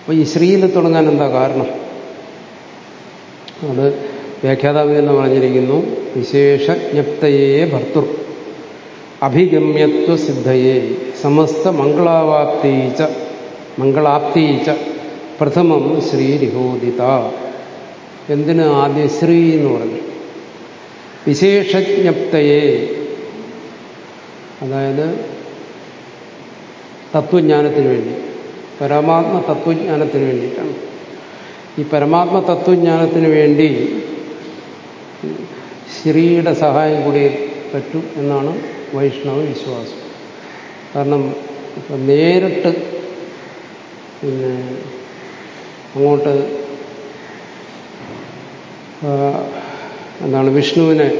അപ്പൊ ഈ ശ്രീയിൽ തുടങ്ങാൻ എന്താ കാരണം? അത് വ്യാഖ്യാതാവ് എന്ന് പറഞ്ഞിരിക്കുന്നു വിശേഷജ്ഞപ്തയെ ഭർത്തൃ അഭിഗമ്യത്വ സിദ്ധയെ സമസ്ത മംഗളാവാപ്തീച്ച മംഗളാപ്തീച്ച പ്രഥമം ശ്രീരിഹോദിത എന്തിന് ആദ്യം ശ്രീ എന്ന് പറഞ്ഞു? വിശേഷജ്ഞപ്തയെ. അതായത് തത്വജ്ഞാനത്തിന് വേണ്ടി. പരമാത്മ തത്വജ്ഞാനത്തിന് വേണ്ടിയിട്ടാണ്. ഈ പരമാത്മ തത്വജ്ഞാനത്തിന് വേണ്ടി ശ്രീയുടെ സഹായം കൂടി പറ്റും എന്നാണ് വൈഷ്ണവ വിശ്വാസം. കാരണം ഇപ്പം നേരിട്ട് പിന്നെ അങ്ങോട്ട് എന്താണ് വിഷ്ണുവിനെ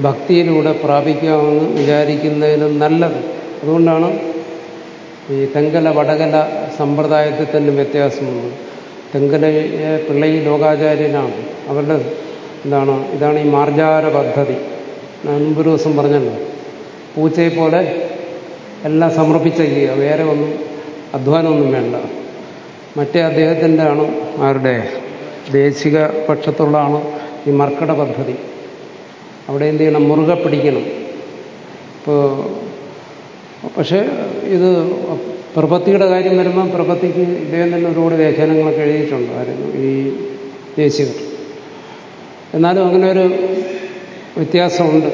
ഭക്തിയിലൂടെ പ്രാപിക്കാമെന്ന് വിചാരിക്കുന്നതിലും നല്ലത്. അതുകൊണ്ടാണ് ഈ തെങ്കല വടകല സമ്പ്രദായത്തിൽ തന്നെ വ്യത്യാസമുണ്ട്. തെങ്കലയെ പിള്ളൈ ലോകാചാര്യനാണ്. അവരുടെ എന്താണ് ഇതാണ് ഈ മാർജാര പദ്ധതി. മുമ്പ് ദിവസം പറഞ്ഞല്ലോ പൂച്ചയെ പോലെ എല്ലാം സമർപ്പിച്ചേക്കുക വേറെ ഒന്നും അധ്വാനമൊന്നും വേണ്ട. മറ്റേ അദ്ദേഹത്തിന്റെ ആണ് ആരുടെ ദേശിക പക്ഷത്തുള്ളതാണ് ഈ മർക്കട പദ്ധതി. അവിടെ എന്ത് ചെയ്യണം? മുറുകെ പിടിക്കണം. ഇപ്പോൾ പക്ഷേ ഇത് പ്രപത്തിയുടെ കാര്യം വരുമ്പോൾ പ്രപത്തിക്ക് ഇദ്ദേഹം തന്നെ ഒരുപാട് വ്യാഖ്യാനങ്ങളൊക്കെ എഴുതിയിട്ടുണ്ടായിരുന്നു ഈ ദേശികർ എന്നാലും അങ്ങനെ ഒരു വ്യത്യാസമുണ്ട്.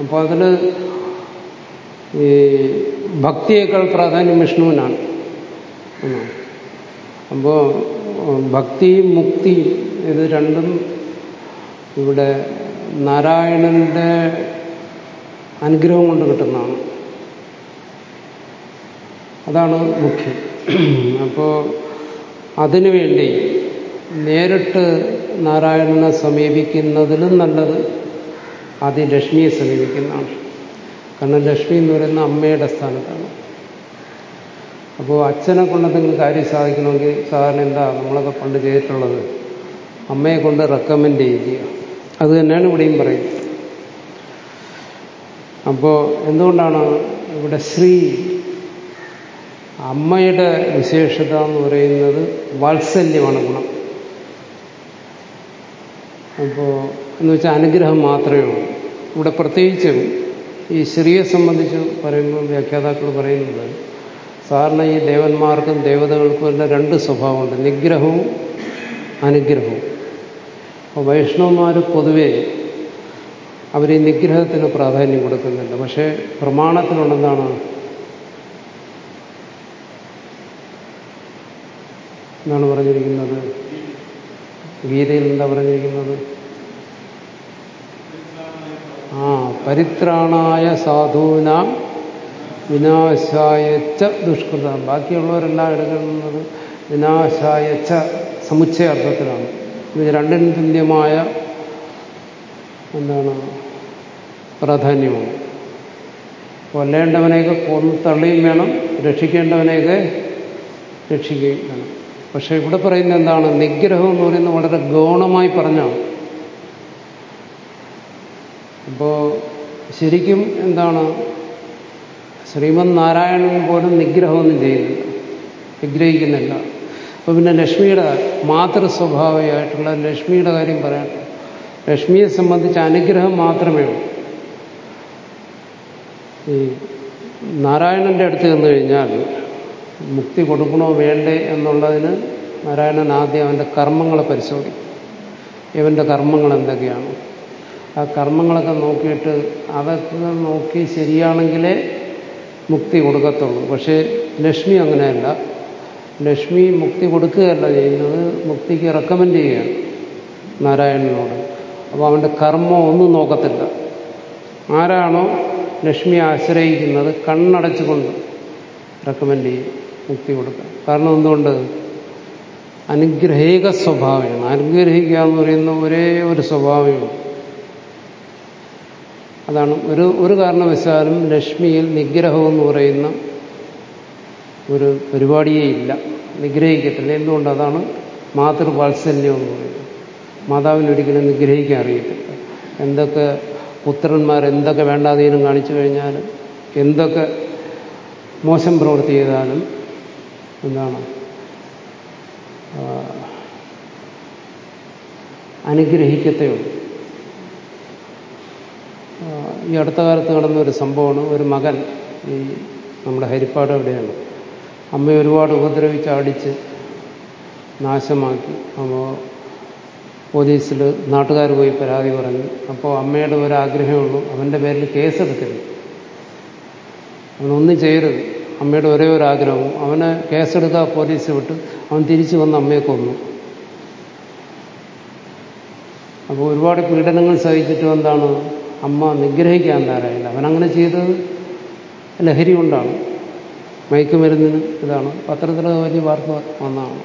അപ്പോൾ അതിൽ ഈ ഭക്തിയേക്കാൾ പ്രാധാന്യം വിഷ്ണുവിനാണ്. അപ്പോൾ ഭക്തിയും മുക്തിയും ഇത് രണ്ടും ഇവിടെ നാരായണന്റെ അനുഗ്രഹം കൊണ്ട് കിട്ടുന്നതാണ്. അതാണ് മുഖ്യം. അപ്പോൾ അതിനുവേണ്ടി നേരിട്ട് നാരായണനെ സമീപിക്കുന്നതിലും നല്ലത് ആദ്യം ലക്ഷ്മിയെ സമീപിക്കുന്നതാണ്. കാരണം ലക്ഷ്മി എന്ന് പറയുന്ന അമ്മയുടെ സ്ഥാനത്താണ്. അപ്പോൾ അച്ഛനെ കൊണ്ട് എന്തെങ്കിലും കാര്യം സാധിക്കണമെങ്കിൽ സാധാരണ എന്താ നമ്മളൊക്കെ പണ്ട് ചെയ്തിട്ടുള്ളത്? അമ്മയെ കൊണ്ട് റെക്കമെൻഡ് ചെയ്യുക. അത് തന്നെയാണ് ഇവിടെയും പറയുന്നത്. അപ്പോ എന്തുകൊണ്ടാണ് ഇവിടെ ശ്രീ അമ്മയുടെ വിശേഷത എന്ന് പറയുന്നത് വാത്സല്യമാണ് ഗുണം. അപ്പോ എന്ന് വെച്ചാൽ അനുഗ്രഹം മാത്രമേ ഉള്ളൂ. ഇവിടെ പ്രത്യേകിച്ചും ഈ ശ്രീയെ സംബന്ധിച്ച് പറയുമ്പോൾ വ്യാഖ്യാതാക്കൾ പറയുന്നത് സാധാരണ ഈ ദേവന്മാർക്കും ദേവതകൾക്കും എല്ലാം രണ്ട് സ്വഭാവമുണ്ട്. നിഗ്രഹവും അനുഗ്രഹവും. അപ്പോൾ വൈഷ്ണവന്മാർ പൊതുവെ അവർ നിഗ്രഹത്തിന് പ്രാധാന്യം കൊടുക്കുന്നുണ്ട്. പക്ഷേ പ്രമാണത്തിലുള്ളതാണ് എന്നാണ് പറഞ്ഞിരിക്കുന്നത്? ഗീതയിൽ എന്താ പറഞ്ഞിരിക്കുന്നത്? ആ പരിത്രാണായ സാധൂന വിനാശായച്ച ദുഷ്കൃതം. ബാക്കിയുള്ളവരെല്ലാം എടുക്കുന്നത് വിനാശായച്ച സമുച്ചയ അർത്ഥത്തിലാണ് ഇത് രണ്ടിനും തുല്യമായ എന്താണ് പ്രാധാന്യമാണ്. കൊല്ലേണ്ടവനെയൊക്കെ കൊന്നു തള്ളിയും വേണം രക്ഷിക്കേണ്ടവനെയൊക്കെ രക്ഷിക്കുകയും വേണം. പക്ഷെ ഇവിടെ പറയുന്നത് എന്താണ്? നിഗ്രഹം എന്ന് പറയുന്നത് വളരെ ഗൗണമായി പറഞ്ഞാണ്. അപ്പോ ശരിക്കും എന്താണ്? ശ്രീമന് നാരായണൻ പോലും നിഗ്രഹമൊന്നും ചെയ്യുന്നില്ല വിഗ്രഹിക്കുന്നില്ല അപ്പോൾ പിന്നെ ലക്ഷ്മിയുടെ മാതൃ സ്വഭാവമായിട്ടുള്ള ലക്ഷ്മിയുടെ കാര്യം പറയട്ടെ ലക്ഷ്മിയെ സംബന്ധിച്ച് അനുഗ്രഹം മാത്രമേ ഉള്ളൂ. ഈ നാരായണന്റെ അടുത്ത് ചെന്ന് കഴിഞ്ഞാൽ മുക്തി കൊടുക്കണോ വേണ്ടേ എന്നുള്ളതിന് നാരായണൻ ആദ്യം അവന്റെ കർമ്മങ്ങളെ പരിശോധിക്കും. ഇവന്റെ കർമ്മങ്ങൾ എന്തൊക്കെയാണ്? ആ കർമ്മങ്ങളൊക്കെ നോക്കിയിട്ട് അതൊക്കെ നോക്കി ശരിയാണെങ്കിലേ മുക്തി കൊടുക്കത്തുള്ളൂ. പക്ഷേ ലക്ഷ്മി അങ്ങനെയല്ല. ലക്ഷ്മി മുക്തി കൊടുക്കുകയല്ല ചെയ്യുന്നത് മുക്തിക്ക് റെക്കമെൻഡ് ചെയ്യുകയാണ് നാരായണനോട്. അപ്പോൾ അവന്റെ കർമ്മം ഒന്നും നോക്കത്തില്ല. ആരാണോ ലക്ഷ്മി ആശ്രയിക്കുന്നത് കണ്ണടച്ചുകൊണ്ട് റെക്കമെൻഡ് ചെയ്യും മുക്തി കൊടുക്കുക കാരണം എന്തുകൊണ്ട്? അനുഗ്രഹീക സ്വഭാവമാണ്. അനുഗ്രഹിക്കുക എന്ന് പറയുന്ന ഒരേ ഒരു സ്വഭാവമാണ് അതാണ് ഒരു ഒരു കാരണവശാലും ലക്ഷ്മിയിൽ നിഗ്രഹം എന്ന് പറയുന്ന ഒരു പരിപാടിയേ ഇല്ല. നിഗ്രഹിക്കത്തില്ല. എന്തുകൊണ്ട്? അതാണ് മാതൃവാത്സല്യം എന്ന് പറയുന്നത്. മാതാവിനൊരിക്കലും നിഗ്രഹിക്കാൻ അറിയത്തില്ല. എന്തൊക്കെ പുത്രന്മാർ എന്തൊക്കെ വേണ്ടാതീനം കാണിച്ചു കഴിഞ്ഞാലും എന്തൊക്കെ മോശം പ്രവൃത്തി ചെയ്താലും എന്താണ് അനുഗ്രഹിക്കത്തേ ഉള്ളൂ. ഈ അടുത്ത കാലത്ത് നടന്ന ഒരു സംഭവമാണ്. ഒരു മകൻ ഈ നമ്മുടെ ഹരിപ്പാട് എവിടെയാണ് അമ്മയെ ഒരുപാട് ഉപദ്രവിച്ച് അടിച്ച് നാശമാക്കി. അപ്പോൾ പോലീസിൽ നാട്ടുകാർ പോയി പരാതി പറഞ്ഞു. അപ്പോൾ അമ്മയുടെ ഒരാഗ്രഹമുള്ളൂ അവന്റെ പേരിൽ കേസെടുക്കരുത്. അവനൊന്നും ചെയ്യരുത്. അമ്മയുടെ ഒരേ ഒരു ആഗ്രഹവും. അവനെ കേസെടുക്കുക പോലീസ് വിട്ട് അവൻ തിരിച്ചു വന്ന് അമ്മയെ കൊന്നു. അപ്പോൾ ഒരുപാട് പീഡനങ്ങൾ സഹിച്ചിട്ടും എന്താണ്? അമ്മ നിഗ്രഹിക്കാൻ താരായില്ല അവനങ്ങനെ ചെയ്തത് ലഹരി കൊണ്ടാണ്. മയക്കുമരുന്നിന് ഇതാണ്. പത്രത്തിൽ വലിയ വാർത്ത വന്നതാണ്.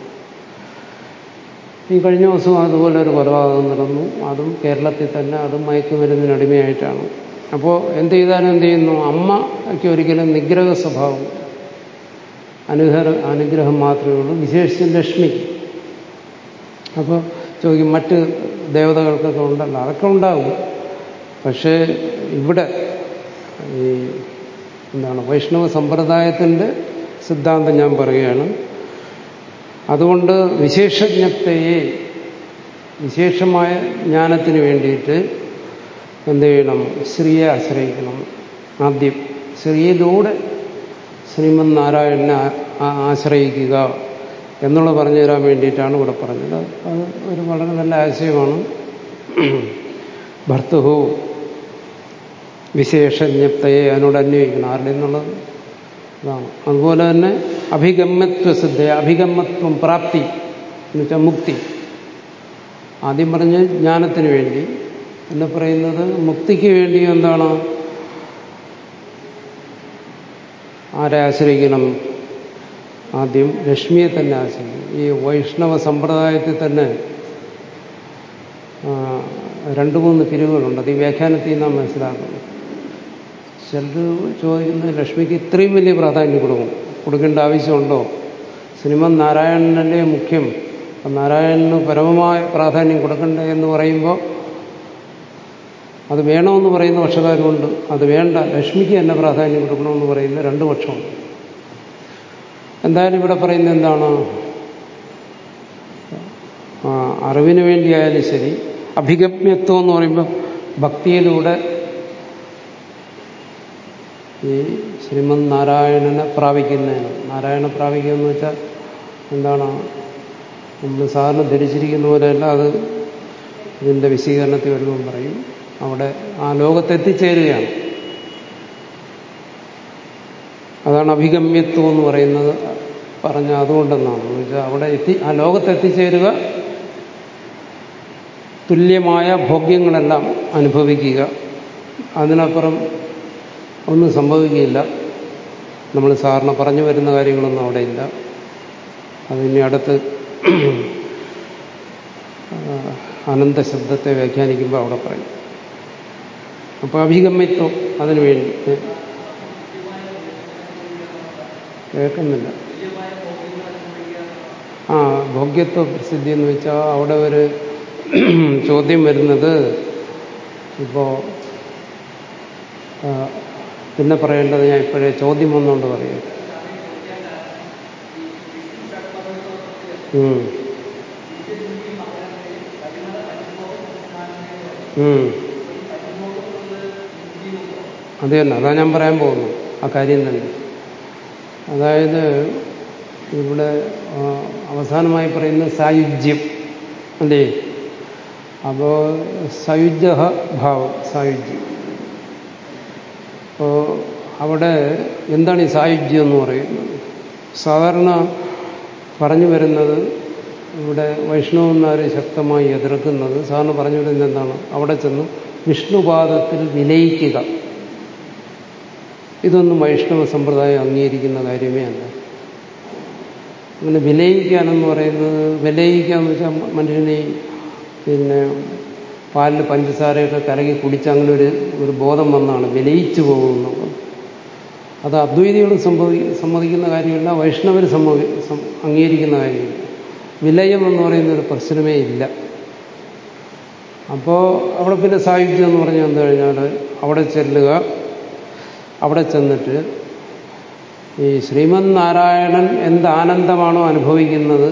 ഈ കഴിഞ്ഞ ദിവസം അതുപോലെ ഒരു കൊലപാതകം നടന്നു. അതും കേരളത്തിൽ തന്നെ അതും മയക്കുമരുന്നിന് അടിമയായിട്ടാണ്. അപ്പോൾ എന്ത് ചെയ്താലും എന്ത് ചെയ്യുന്നു? അമ്മയ്ക്ക് ഒരിക്കലും നിഗ്രഹ സ്വഭാവം അനുഗ്രഹ അനുഗ്രഹം മാത്രമേ ഉള്ളൂ. വിശേഷിച്ച് ലക്ഷ്മി. അപ്പോൾ ചോദിക്കും മറ്റ് ദേവതകൾക്കൊക്കെ ഉണ്ടല്ലോ. അതൊക്കെ ഉണ്ടാവും പക്ഷേ ഇവിടെ ഈ എന്താണ്? വൈഷ്ണവ സമ്പ്രദായത്തിന്റെ സിദ്ധാന്തം ഞാൻ പറയുകയാണ്. അതുകൊണ്ട് വിശേഷജ്ഞത്തെയെ വിശേഷമായ ജ്ഞാനത്തിന് വേണ്ടിയിട്ട് എന്ത് ചെയ്യണം? സ്ത്രീയെ ആശ്രയിക്കണം. ആദ്യം സ്ത്രീയിലൂടെ ശ്രീമന് നാരായണനെ ആശ്രയിക്കുക എന്നുള്ളത് പറഞ്ഞു തരാൻ വേണ്ടിയിട്ടാണ് ഇവിടെ പറഞ്ഞത്. അത് ഒരു വളരെ നല്ല ആശയമാണ്. ഭർത്തുഹു വിശേഷജ്ഞപ്തയെ അതിനോട് അന്വയിക്കണം ആരുടെ എന്നുള്ളത്. ഇതാണ്. അതുപോലെ തന്നെ അഭിഗമ്യത്വ സിദ്ധ അഭിഗമ്മത്വം പ്രാപ്തി എന്ന് വെച്ചാൽ മുക്തി. ആദ്യം പറഞ്ഞ് ജ്ഞാനത്തിന് വേണ്ടി. എന്ന് പറയുന്നത് മുക്തിക്ക് വേണ്ടി എന്താണ്? ആരെ ആശ്രയിക്കണം? ആദ്യം ലക്ഷ്മിയെ തന്നെ ആശ്രയിക്കും ഈ വൈഷ്ണവ സമ്പ്രദായത്തിൽ തന്നെ രണ്ട് മൂന്ന് പിരിവുകളുണ്ട് അത് ഈ വ്യാഖ്യാനത്തിൽ നാം മനസ്സിലാക്കുന്നത് ചിലർ ചോദിക്കുന്നത് ലക്ഷ്മിക്ക് ഇത്രയും വലിയ പ്രാധാന്യം കൊടുക്കും? കൊടുക്കേണ്ട ആവശ്യമുണ്ടോ? സിനിമ നാരായണനല്ലേ മുഖ്യം. നാരായണന് പരമമായ പ്രാധാന്യം കൊടുക്കണ്ടേ എന്ന് പറയുമ്പോൾ അത് വേണമെന്ന് പറയുന്ന പക്ഷക്കാരുമുണ്ട്. അത് വേണ്ട. ലക്ഷ്മിക്ക് തന്നെ പ്രാധാന്യം കൊടുക്കണമെന്ന് പറയുന്ന രണ്ട് പക്ഷമുണ്ട്. എന്തായാലും ഇവിടെ പറയുന്നത് എന്താണ്? അറിവിന് വേണ്ടിയായാലും ശരി. അഭിഗമ്യത്വം എന്ന് പറയുമ്പോൾ ഭക്തിയിലൂടെ ഈ ശ്രീമന് നാരായണനെ പ്രാപിക്കുന്നതിന്. നാരായണ പ്രാപിക്കുക എന്ന് വെച്ചാൽ എന്താണ്? നമ്മൾ സാധാരണ ധരിച്ചിരിക്കുന്ന പോലെയല്ല അത് ഇതിന്റെ വിശീകരണത്തിൽ വരുമ്പോൾ പറയും. അവിടെ ആ ലോകത്തെത്തിച്ചേരുകയാണ് അതാണ് അഭിഗമ്യത്വം എന്ന് പറയുന്നത് പറഞ്ഞ അതുകൊണ്ടെന്നാണ്. എന്ന് വെച്ചാൽ അവിടെ എത്തി ആ ലോകത്തെത്തിച്ചേരുക തുല്യമായ ഭോഗ്യങ്ങളെല്ലാം അനുഭവിക്കുക. അതിനപ്പുറം ഒന്നും സംഭവിക്കുകയില്ല. നമ്മൾ സാറിന് പറഞ്ഞു വരുന്ന കാര്യങ്ങളൊന്നും അവിടെ ഇല്ല. അതിനി അടുത്ത് അനന്തശബ്ദത്തെ വ്യാഖ്യാനിക്കുമ്പോൾ അവിടെ പറയും. അപ്പോൾ അഭിഗമ്യത്വം അതിനു വേണ്ടി. കേൾക്കുന്നില്ല. ആ ഭോഗ്യത്വ പ്രസിദ്ധി എന്ന് വെച്ചാൽ അവിടെ ഒരു ചോദ്യം വരുന്നത് ഇപ്പോൾ പിന്നെ പറയേണ്ടത് ഞാൻ ഇപ്പോഴേ ചോദ്യം വന്നുകൊണ്ട് പറയും. അത് തന്നെ അതാ ഞാൻ പറയാൻ പോകുന്നു ആ കാര്യം തന്നെ. അതായത് ഇവിടെ അവസാനമായി പറയുന്ന സായുജ്യം അല്ലേ? അപ്പോ സയുജ ഭാവം സായുജ്യം. അപ്പോൾ അവിടെ എന്താണ് ഈ സായുജ്യം എന്ന് പറയുന്നത്? സാധാരണ പറഞ്ഞു വരുന്നത് ഇവിടെ വൈഷ്ണവന്മാരെ ശക്തമായി എതിർക്കുന്നത് സാറിന് പറഞ്ഞു വരുന്നത് എന്താണ്? അവിടെ ചെന്ന് വിഷ്ണുപാദത്തിൽ വിലയിക്കുക ഇതൊന്നും വൈഷ്ണവ സമ്പ്രദായം അംഗീകരിക്കുന്ന കാര്യമേ അല്ല. അങ്ങനെ വിലയിക്കാനെന്ന് പറയുന്നത് വിലയിക്കുക എന്ന് വെച്ചാൽ മനുഷ്യനെ പിന്നെ പാലിൽ പഞ്ചസാരയൊക്കെ കലകി കുടിച്ച് അങ്ങനെ ഒരു ഒരു ബോധം വന്നാണ് വിലയിച്ചു പോകുന്നത് അത് അദ്വൈതികൾ സംഭവി സമ്മതിക്കുന്ന കാര്യമില്ല വൈഷ്ണവർ സംഭവി അംഗീകരിക്കുന്ന കാര്യമില്ല. വിലയം എന്ന് പറയുന്ന ഒരു പ്രശ്നമേ ഇല്ല. അപ്പോൾ അവിടെ പിന്നെ സാഹിത്യം എന്ന് പറഞ്ഞാൽ വന്നു കഴിഞ്ഞാൽ അവിടെ ചെല്ലുക അവിടെ ചെന്നിട്ട് ഈ ശ്രീമന് നാരായണൻ എന്ത് ആനന്ദമാണോ അനുഭവിക്കുന്നത്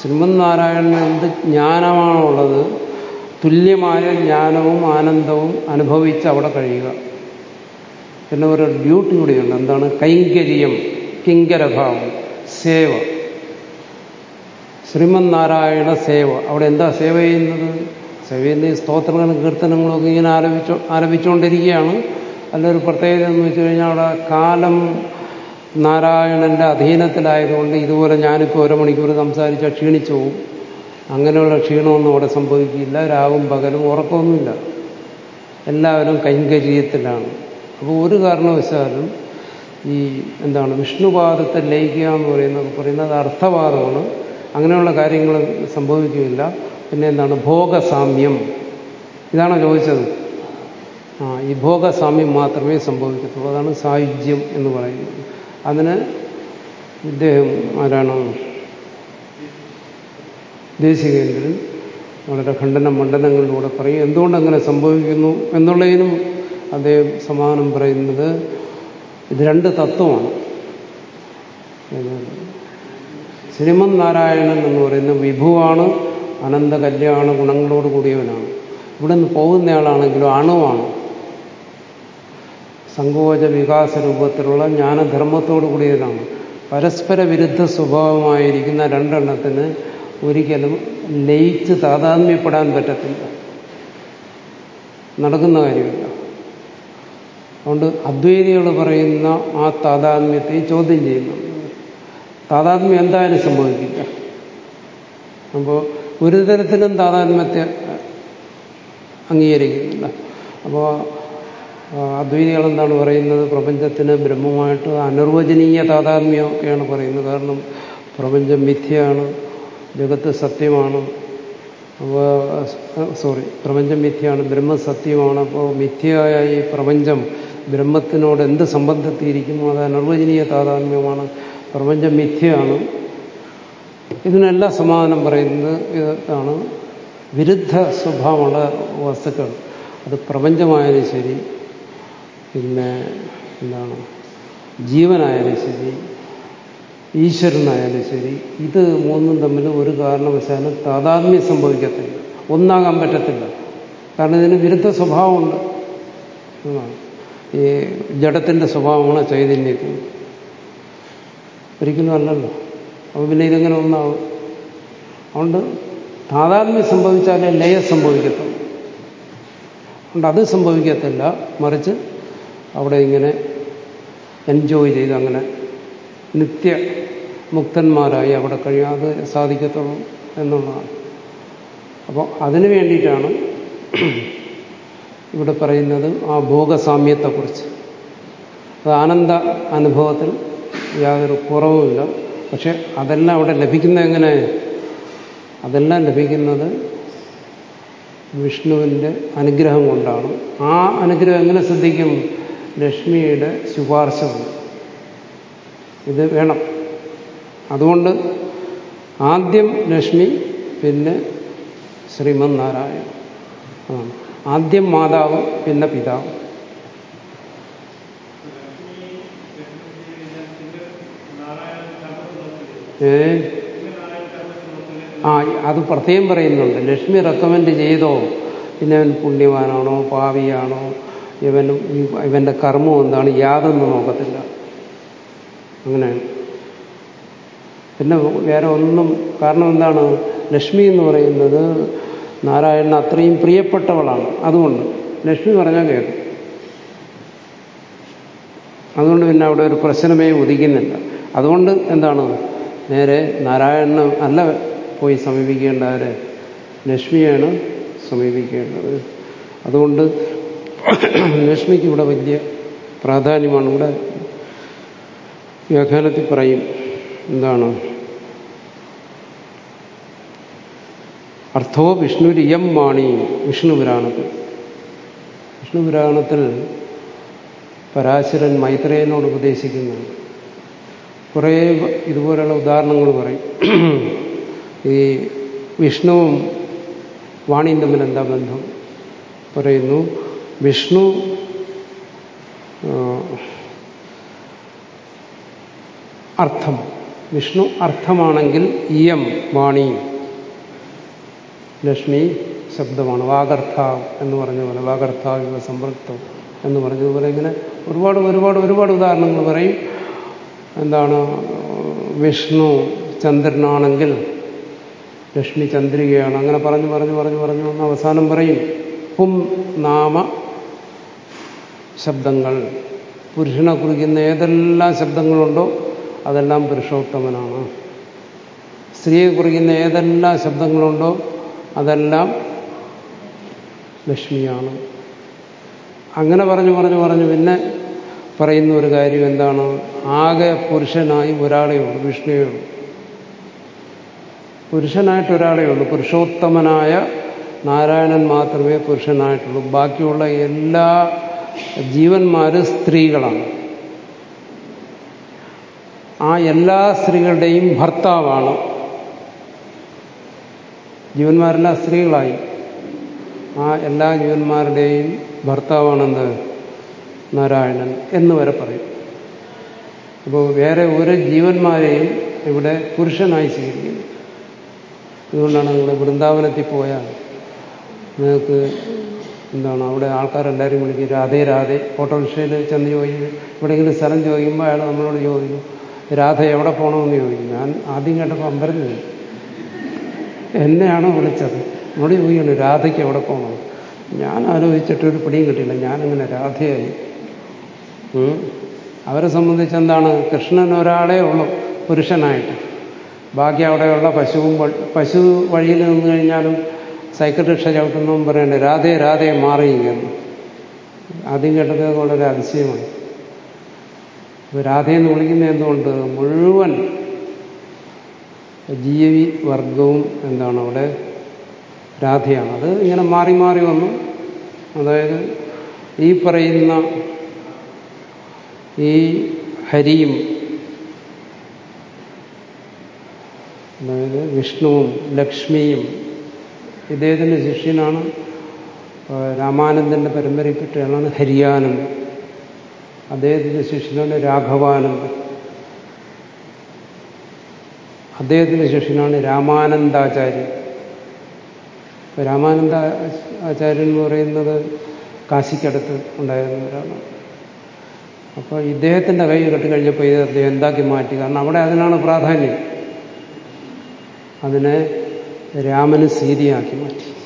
ശ്രീമന് നാരായണൻ എന്ത് ജ്ഞാനമാണോ ഉള്ളത് തുല്യമായ ജ്ഞാനവും ആനന്ദവും അനുഭവിച്ച് അവിടെ കഴിയുക. പിന്നെ ഒരു ഡ്യൂട്ടി കൂടിയുണ്ട്. എന്താണ്? കൈങ്കര്യം കിങ്കരഭാവം സേവ. ശ്രീമന്നാരായണ സേവ. അവിടെ എന്താ സേവ ചെയ്യുന്നത്? സേവ ചെയ്യുന്ന ഈ സ്തോത്രങ്ങളും കീർത്തനങ്ങളും ഒക്കെ ഇങ്ങനെ ആലപിച്ചോ ആലപിച്ചുകൊണ്ടിരിക്കുകയാണ്. അല്ലൊരു പ്രത്യേകത എന്ന് വെച്ച് കഴിഞ്ഞാൽ അവിടെ കാലം നാരായണന്റെ അധീനത്തിലായതുകൊണ്ട് ഇതുപോലെ ഞാനിപ്പോൾ ഒരു മണിക്കൂർ സംസാരിച്ചാൽ ക്ഷീണിച്ചു പോകും അങ്ങനെയുള്ള ക്ഷീണമൊന്നും അവിടെ സംഭവിക്കില്ല രാവും പകലും ഉറക്കമൊന്നുമില്ല. എല്ലാവരും കൈങ്കര്യത്തിലാണ്. അപ്പോൾ ഒരു കാരണവശാലും ഈ എന്താണ് വിഷ്ണുപാദത്തെ ലയിക്കുക എന്ന് പറയുന്നത് പറയുന്നത് അർത്ഥവാദമാണ്. അങ്ങനെയുള്ള കാര്യങ്ങൾ സംഭവിക്കുകയില്ല. പിന്നെ എന്താണ് ഭോഗസാമ്യം? ഇതാണ് ചോദിച്ചത്? ആ ഈ ഭോഗസാമ്യം മാത്രമേ സംഭവിക്കത്തുള്ളൂ. അതാണ് സായുജ്യം എന്ന് പറയുന്നത്. അതിന് ഇദ്ദേഹം ആരാണ്? ദേശികേന്ദ്രൻ വളരെ ഖണ്ഡന മണ്ഡലങ്ങളിലൂടെ പറയും. എന്തുകൊണ്ട് അങ്ങനെ സംഭവിക്കുന്നു എന്നുള്ളതിനും അദ്ദേഹം സമാനം പറയുന്നത് ഇത് രണ്ട് തത്വമാണ്. ശ്രീമന് നാരായണൻ എന്ന് പറയുന്ന വിഭുവാണ് അനന്ത കല്യാണ ഗുണങ്ങളോട് കൂടിയവനാണ്. ഇവിടെ നിന്ന് പോകുന്നയാളാണെങ്കിലും അണുവാണ് സങ്കോച വികാസ രൂപത്തിലുള്ള ജ്ഞാനധർമ്മത്തോടു കൂടിയതാണ് പരസ്പര വിരുദ്ധ സ്വഭാവമായിരിക്കുന്ന രണ്ടെണ്ണത്തിന് ഒരിക്കലും ലയിച്ച് താതാത്മ്യപ്പെടാൻ പറ്റത്തില്ല. നടക്കുന്ന കാര്യമില്ല. അതുകൊണ്ട് അദ്വൈതികൾ പറയുന്ന ആ താതാത്മ്യത്തെ ചോദ്യം ചെയ്യുന്നു. താതാത്മ്യം എന്തായാലും സംഭവിക്കില്ല. അപ്പോൾ ഒരു തരത്തിലും താതാത്മ്യത്തെ അംഗീകരിക്കുന്നില്ല. അപ്പോൾ അദ്വൈതികൾ എന്താണ് പറയുന്നത്? പ്രപഞ്ചത്തിന് ബ്രഹ്മമായിട്ട് അനിർവചനീയ താതാത്മ്യമൊക്കെയാണ് പറയുന്നത്. കാരണം പ്രപഞ്ചം മിഥ്യയാണ്. ജഗത്ത് സത്യമാണ്. സോറി പ്രപഞ്ചം മിഥ്യയാണ്. ബ്രഹ്മ സത്യമാണ്. അപ്പോൾ മിഥ്യയായ ഈ പ്രപഞ്ചം ബ്രഹ്മത്തിനോട് എന്ത് സംബന്ധത്തിയിരിക്കുന്നു അത് അനിർവചനീയ താതാത്മ്യമാണ്. പ്രപഞ്ചം മിഥ്യയാണ്. ഇതിനെല്ലാം സമാധാനം പറയുന്നത് ഇതാണ്. വിരുദ്ധ സ്വഭാവമുള്ള വസ്തുക്കൾ. അത് പ്രപഞ്ചമായാലും ശരി പിന്നെ എന്താണ്? ജീവനായാലും ശരി ഈശ്വരനായാലും ശരി ഇത് മൂന്നും തമ്മിൽ ഒരു കാരണവശാലും താതാത്മ്യം സംഭവിക്കത്തില്ല. ഒന്നാകാൻ പറ്റത്തില്ല. കാരണം ഇതിന് വിരുദ്ധ സ്വഭാവമുണ്ട്. ഈ ജഡത്തിന്റെ സ്വഭാവമാണ് ചൈതന്യത്തിന്. ഒരിക്കലും അല്ലല്ലോ. അപ്പോൾ പിന്നെ ഇതെങ്ങനെ ഒന്നാവും? അതുകൊണ്ട് താതാത്മ്യം സംഭവിച്ചാലേ ലയ സംഭവിക്കത്തുള്ളൂ. അതുകൊണ്ട് അത് സംഭവിക്കത്തില്ല. മറിച്ച് അവിടെ ഇങ്ങനെ എൻജോയ് ചെയ്ത് അങ്ങനെ നിത്യ മുക്തന്മാരായി അവിടെ കഴിയാതെ സാധിക്കത്തുള്ളൂ എന്നുള്ളതാണ്. അപ്പോൾ അതിനു വേണ്ടിയിട്ടാണ് ഇവിടെ പറയുന്നത് ആ ഭോഗസാമ്യത്തെക്കുറിച്ച്. അത് ആനന്ദ അനുഭവത്തിൽ യാതൊരു കുറവുമില്ല. പക്ഷെ അതെല്ലാം അവിടെ ലഭിക്കുന്നത് എങ്ങനെ? അതെല്ലാം ലഭിക്കുന്നത് വിഷ്ണുവിന്റെ അനുഗ്രഹം കൊണ്ടാണ്. ആ അനുഗ്രഹം എങ്ങനെ ശ്രദ്ധിക്കും? ലക്ഷ്മിയുടെ ശുപാർശ ഇത് വേണം. അതുകൊണ്ട് ആദ്യം ലക്ഷ്മി പിന്നെ ശ്രീമന്നാരായണൻ. ആദ്യം മാതാവ് പിന്നെ പിതാവ്. ഏ? ആ അത് പ്രത്യേകം പറയുന്നുണ്ട്. ലക്ഷ്മി റെക്കമെൻഡ് ചെയ്തോ? പിന്നെ അവൻ പുണ്യവാനാണോ പാവിയാണോ? ഇവൻ ഇവന്റെ കർമ്മം എന്താണ്? യാതൊന്നും നോക്കത്തില്ല. അങ്ങനെയാണ്. പിന്നെ വേറെ ഒന്നും കാരണം എന്താണ്? ലക്ഷ്മി എന്ന് പറയുന്നത് നാരായണൻ അത്രയും പ്രിയപ്പെട്ടവളാണ്. അതുകൊണ്ട് ലക്ഷ്മി പറഞ്ഞാൽ കേൾക്കും അതുകൊണ്ട് പിന്നെ അവിടെ ഒരു പ്രശ്നമേ ഉദിക്കുന്നില്ല. അതുകൊണ്ട് എന്താണ്? നേരെ നാരായണന് അല്ല പോയി സമീപിക്കേണ്ട ആര് ലക്ഷ്മിയാണ് സമീപിക്കേണ്ടത്. അതുകൊണ്ട് ലക്ഷ്മിക്ക് ഇവിടെ വലിയ പ്രാധാന്യമാണ്. ഇവിടെ വ്യാഖ്യാനത്തിൽ പറയും എന്താണ്? അർത്ഥോ വിഷ്ണുരിയം മാണി. വിഷ്ണു പുരാണത്തിൽ. വിഷ്ണു പുരാണത്തിൽ പരാശരൻ മൈത്രേയനോട് ഉപദേശിക്കുന്നുണ്ട് കുറേ ഇതുപോലെയുള്ള ഉദാഹരണങ്ങൾ പറയും. ഈ വിഷ്ണുവും വാണിയും തമ്മിൽ എന്താ ബന്ധം? പറയുന്നു വിഷ്ണു അർത്ഥം. വിഷ്ണു അർത്ഥമാണെങ്കിൽ ഇയം വാണി. ലക്ഷ്മി ശബ്ദമാണ്. വാഗർഥ എന്ന് പറഞ്ഞ പോലെ ഇവ സമ്പൃക്തം എന്ന് പറഞ്ഞതുപോലെ ഇങ്ങനെ ഒരുപാട് ഒരുപാട് ഒരുപാട് ഉദാഹരണങ്ങൾ പറയും. എന്താണ്? വിഷ്ണു ചന്ദ്രനാണെങ്കിൽ ലക്ഷ്മി ചന്ദ്രികയാണ്. അങ്ങനെ പറഞ്ഞു പറഞ്ഞു പറഞ്ഞു പറഞ്ഞു എന്ന് അവസാനം പറയും. പും നാമ ശബ്ദങ്ങൾ. പുരുഷനെ കുറിക്കുന്ന ഏതെല്ലാം ശബ്ദങ്ങളുണ്ടോ അതെല്ലാം പുരുഷോത്തമനാണ്. സ്ത്രീയെ കുറിക്കുന്ന ഏതെല്ലാം ശബ്ദങ്ങളുണ്ടോ അതെല്ലാം ലക്ഷ്മിയാണ്. അങ്ങനെ പറഞ്ഞു പറഞ്ഞു പറഞ്ഞു പിന്നെ പറയുന്ന ഒരു കാര്യം എന്താണ്? ആകെ പുരുഷനായി ഒരാളേ ഉള്ളൂ വിഷ്ണുവേ ഉള്ളൂ. പുരുഷനായിട്ട് ഒരാളേ ഉള്ളൂ പുരുഷോത്തമനായ നാരായണൻ മാത്രമേ പുരുഷനായിട്ടുള്ളൂ. ബാക്കിയുള്ള എല്ലാ ജീവന്മാരും സ്ത്രീകളാണ്. ആ എല്ലാ സ്ത്രീകളുടെയും ഭർത്താവാണ്. ജീവന്മാരെല്ലാം സ്ത്രീകളായി. ആ എല്ലാ ജീവന്മാരുടെയും ഭർത്താവാണെന്ത്? നാരായണൻ എന്ന് വരെ പറയും. അപ്പോൾ വേറെ ഒരു ജീവന്മാരെയും ഇവിടെ പുരുഷനായി സ്വീകരിക്കുന്നു. അതുകൊണ്ടാണ് നിങ്ങൾ വൃന്ദാവനത്തിൽ പോയാൽ നിങ്ങൾക്ക് എന്താണ് അവിടെ ആൾക്കാരെല്ലാവരും വിളിക്കും രാധേ രാധേ. ഓട്ടോറിക്ഷയിൽ ചെന്ന് ചോദിക്കും എവിടെയെങ്കിലും സ്ഥലം ചോദിക്കുമ്പോൾ അയാൾ നമ്മളോട് ചോദിക്കും രാധ എവിടെ പോകണമെന്ന് ചോദിക്കും. ഞാൻ ആദ്യം കേട്ടപ്പോൾ അമ്പരന്ന് എന്നെയാണോ വിളിച്ചത്? എന്നോട് ചോദിക്കണം രാധയ്ക്ക് എവിടെ പോകണം ഞാൻ ആലോചിച്ചിട്ട് ഒരു പിടിയും കിട്ടിയില്ല. ഞാനിങ്ങനെ രാധയായി. അവരെ സംബന്ധിച്ച് എന്താണ്? കൃഷ്ണൻ ഒരാളേ ഉള്ളൂ പുരുഷനായിട്ട്. ബാക്കി അവിടെയുള്ള പശുവും പശു വഴിയിൽ നിന്ന് കഴിഞ്ഞാലും സൈക്കിൾ റിക്ഷ ചവിട്ടുന്നതും പറയണ്ടേ രാധേ രാധേ മാറിയിരിക്കുന്നു ആദ്യം കേട്ടത് വളരെ അതിശയമായി രാധയെന്ന് വിളിക്കുന്ന എന്തുകൊണ്ട്? മുഴുവൻ ജീവി വർഗവും എന്താണ് അവിടെ? രാധയാണ്. അത് ഇങ്ങനെ മാറി മാറി വന്നു. അതായത് ഈ പറയുന്ന ഈ ഹരിയും അതായത് വിഷ്ണുവും ലക്ഷ്മിയും ഇദ്ദേഹത്തിന്റെ ശിഷ്യനാണ് രാമാനന്ദന്റെ പരമ്പരയിൽപ്പെട്ടയാളാണ് ഹരിയാനന്ദൻ അദ്ദേഹത്തിന്റെ ശിഷ്യനാണ് രാഘവാനന്ദൻ. അദ്ദേഹത്തിന്റെ ശിഷ്യനാണ് രാമാനന്ദാചാര്യൻ. രാമാനന്ദ ആചാര്യൻ എന്ന് പറയുന്നത് കാശിക്കടുത്ത് ഉണ്ടായിരുന്ന ഒരാളാണ്. അപ്പോൾ ഇദ്ദേഹത്തിന്റെ കൈ കെട്ടിക്കഴിഞ്ഞപ്പോൾ ഇത് അദ്ദേഹം എന്താക്കി മാറ്റി? കാരണം അവിടെ അതിനാണ് പ്രാധാന്യം. അതിനെ രാമന് സീതയാക്കി മാറ്റി.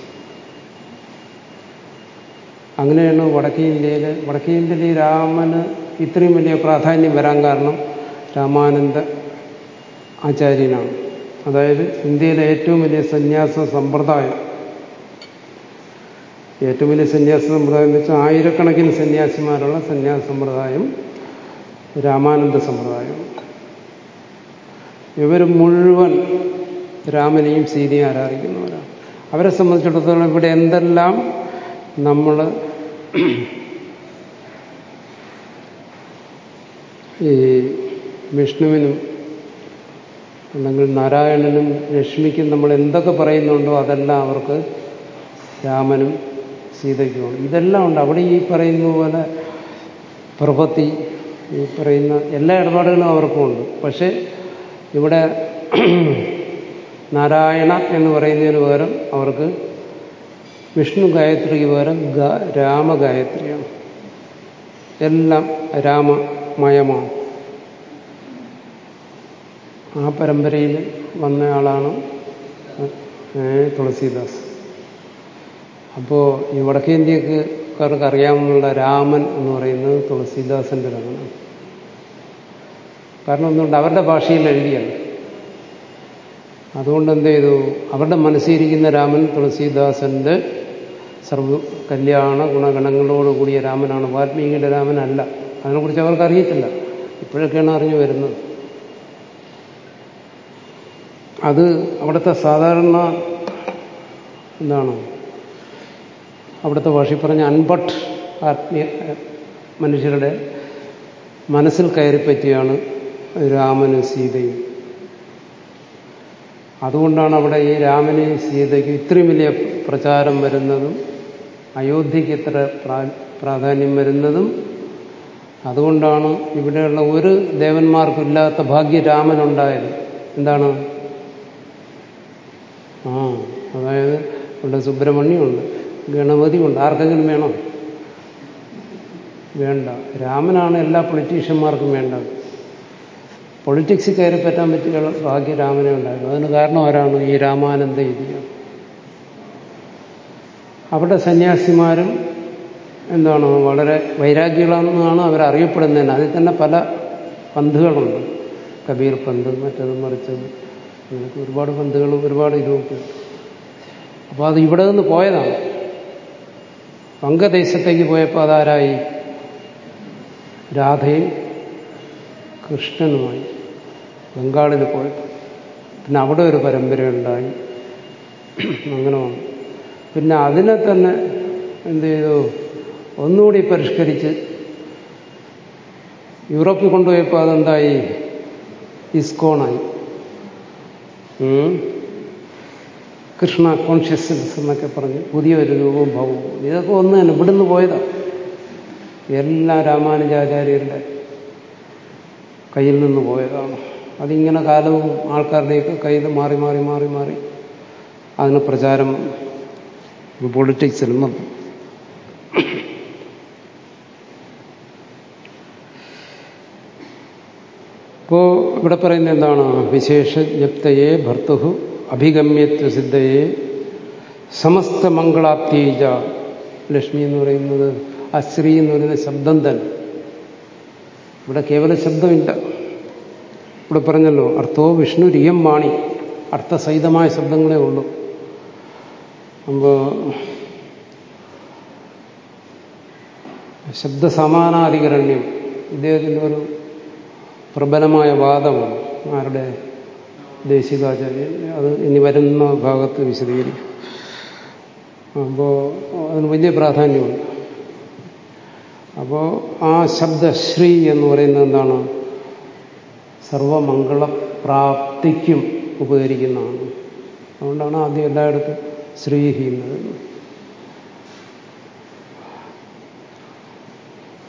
അങ്ങനെയാണ് വടക്കേ ഇന്ത്യയിൽ വടക്കേ ഇന്ത്യയിൽ രാമന് ഇത്രയും വലിയ പ്രാധാന്യം വരാൻ കാരണം രാമാനന്ദ ആചാര്യനാണ്. അതായത് ഇന്ത്യയിലെ ഏറ്റവും വലിയ സന്യാസ സമ്പ്രദായം. ഏറ്റവും വലിയ സന്യാസ സമ്പ്രദായം എന്ന് വെച്ചാൽ ആയിരക്കണക്കിന് സന്യാസിമാരുള്ള സന്യാസ സമ്പ്രദായം രാമാനന്ദ സമ്പ്രദായം. ഇവർ മുഴുവൻ രാമനെയും സീതയും ആരാധിക്കുന്നവരാണ്. അവരെ സംബന്ധിച്ചിടത്തോളം ഇവിടെ എന്തെല്ലാം നമ്മൾ ഈ വിഷ്ണുവിനും അല്ലെങ്കിൽ നാരായണനും ലക്ഷ്മിക്കും നമ്മൾ എന്തൊക്കെ പറയുന്നുണ്ടോ അതെല്ലാം അവർക്ക് രാമനും സീതയ്ക്കും ഇതെല്ലാം ഉണ്ട്. അവിടെ ഈ പറയുന്ന പോലെ പ്രഭത്തി ഈ പറയുന്ന എല്ലാ ഇടപാടുകളും അവർക്കും ഉണ്ട്. പക്ഷേ ഇവിടെ നാരായണ എന്ന് പറയുന്നതിന് പകരം അവർക്ക് വിഷ്ണു ഗായത്രിക്ക് പകരം രാമഗായത്രിയാണ് എല്ലാം രാമമയമാണ്. ആ പരമ്പരയിൽ വന്നയാളാണ് തുളസീദാസ്. അപ്പോൾ ഈ വടക്കേ ഇന്ത്യക്കാർക്ക് അറിയാവുന്ന രാമൻ എന്ന് പറയുന്നത് തുളസീദാസന്റെ രാമനാണ് കാരണം എന്തുകൊണ്ട് അവരുടെ ഭാഷയിൽ എഴുതിയാണ്. അതുകൊണ്ട് എന്ത് ചെയ്തു? അവരുടെ മനസ്സിരിക്കുന്ന രാമൻ തുളസീദാസന്റെ സർവ കല്യാണ ഗുണഗണങ്ങളോടുകൂടിയ രാമനാണ്. വാൽമീകിയുടെ രാമനല്ല. അതിനെക്കുറിച്ച് അവർക്ക് അറിയത്തില്ല. ഇപ്പോഴൊക്കെയാണ് അറിഞ്ഞു വരുന്നത്. അത് അവിടുത്തെ സാധാരണ എന്താണ്? അവിടുത്തെ ഭാഷയിൽ പറഞ്ഞ അൺബട്ട് ആത്മീയ മനുഷ്യരുടെ മനസ്സിൽ കയറിപ്പറ്റിയാണ് രാമനും സീതയും. അതുകൊണ്ടാണ് അവിടെ ഈ രാമനെയും സീതയ്ക്കും ഇത്രയും വലിയ പ്രചാരം വരുന്നതും അയോധ്യയ്ക്ക് ഇത്ര പ്രാധാന്യം വരുന്നതും. അതുകൊണ്ടാണ് ഇവിടെയുള്ള ഒരു ദേവന്മാർക്കില്ലാത്ത ഭാഗ്യ രാമനുണ്ടായത്. എന്താണ്? ആ അതായത് ഇവിടെ സുബ്രഹ്മണ്യമുണ്ട് ഗണപതിയുണ്ട്. ആർക്കെങ്കിലും വേണം? വേണ്ട. രാമനാണ് എല്ലാ പൊളിറ്റീഷ്യന്മാർക്കും വേണ്ടത്. പൊളിറ്റിക്സിൽ കയറി പറ്റാൻ പറ്റിയ ഭാഗ്യ രാമനെ ഉണ്ടായിരുന്നു. അതിന് കാരണം ആരാണ്? ഈ രാമാനന്ദ ഇതിയ അവിടെ സന്യാസിമാരും എന്താണ്? വളരെ വൈരാഗ്യങ്ങളാണെന്നാണ് അവരറിയപ്പെടുന്നതിന് അതിൽ തന്നെ പല പന്തുകളുണ്ട്. കബീർ പന്ത് മറ്റത് മറിച്ചത്. ഒരുപാട് പന്തുകളും ഒരുപാട് ഇതുമൊക്കെ അപ്പൊ അപ്പോൾ അത് ഇവിടെ നിന്ന് പോയതാണ്. വങ്കദേശത്തേക്ക് പോയപ്പോൾ അതാരായി? രാധയും കൃഷ്ണനുമായി. ബംഗാളിൽ പോയി. പിന്നെ അവിടെ ഒരു പരമ്പരയുണ്ടായി അങ്ങനെ വന്നു. പിന്നെ അതിനെ തന്നെ എന്ത് ചെയ്തു? ഒന്നുകൂടി പരിഷ്കരിച്ച് യൂറോപ്പിൽ കൊണ്ടുപോയപ്പോൾ അതെന്തായി? ഇസ്കോണായി. കൃഷ്ണ കോൺഷ്യസ്നസ് എന്നൊക്കെ പറഞ്ഞ് പുതിയൊരു രൂപവും ഭാവവും. ഇതൊക്കെ ഒന്ന് തന്നെ ഇവിടുന്ന് പോയതാ. എല്ലാ രാമാനുജാചാര്യരുടെ കയ്യിൽ നിന്ന് പോയതാണ്. അതിങ്ങനെ കാലവും ആൾക്കാരുടെയൊക്കെ കയ്യിൽ മാറി മാറി മാറി മാറി അതിന് പ്രചാരം പൊളിറ്റിക്സിലും വന്നു ഇപ്പോ ഇവിടെ പറയുന്നത് എന്താണ്? വിശേഷ ജപ്തയെ ഭർത്തുഹു അഭിഗമ്യത്വ സിദ്ധയെ സമസ്ത മംഗളാപ്തീജ. ലക്ഷ്മി എന്ന് പറയുന്നത് അശ്രീ എന്ന് പറയുന്ന ശബ്ദം തന്നെ. ഇവിടെ കേവല ശബ്ദമില്ല. ഇവിടെ പറഞ്ഞല്ലോ അർത്ഥോ വിഷ്ണു രിയം വാണി. അർത്ഥസഹിതമായ ശബ്ദങ്ങളേ ഉള്ളൂ. അപ്പോൾ ശബ്ദസമാനാധികരണ്യം ഇദ്ദേഹത്തിന്റെ ഒരു പ്രബലമായ വാദമാണ്. ആരുടെ? ദേശികാചാര്യൻ. അത് ഇനി വരുന്ന ഭാഗത്ത് വിശദീകരിക്കും. അപ്പോൾ അതിന് വലിയ പ്രാധാന്യമുണ്ട്. അപ്പോൾ ആ ശബ്ദശ്രീ എന്ന് പറയുന്നത് എന്താണ്? സർവമംഗളപ്രാപ്തിക്കും ഉപകരിക്കുന്നതാണ്. അതുകൊണ്ടാണ് ആദ്യം എല്ലായിടത്തും ശ്രീഹി എന്നത്.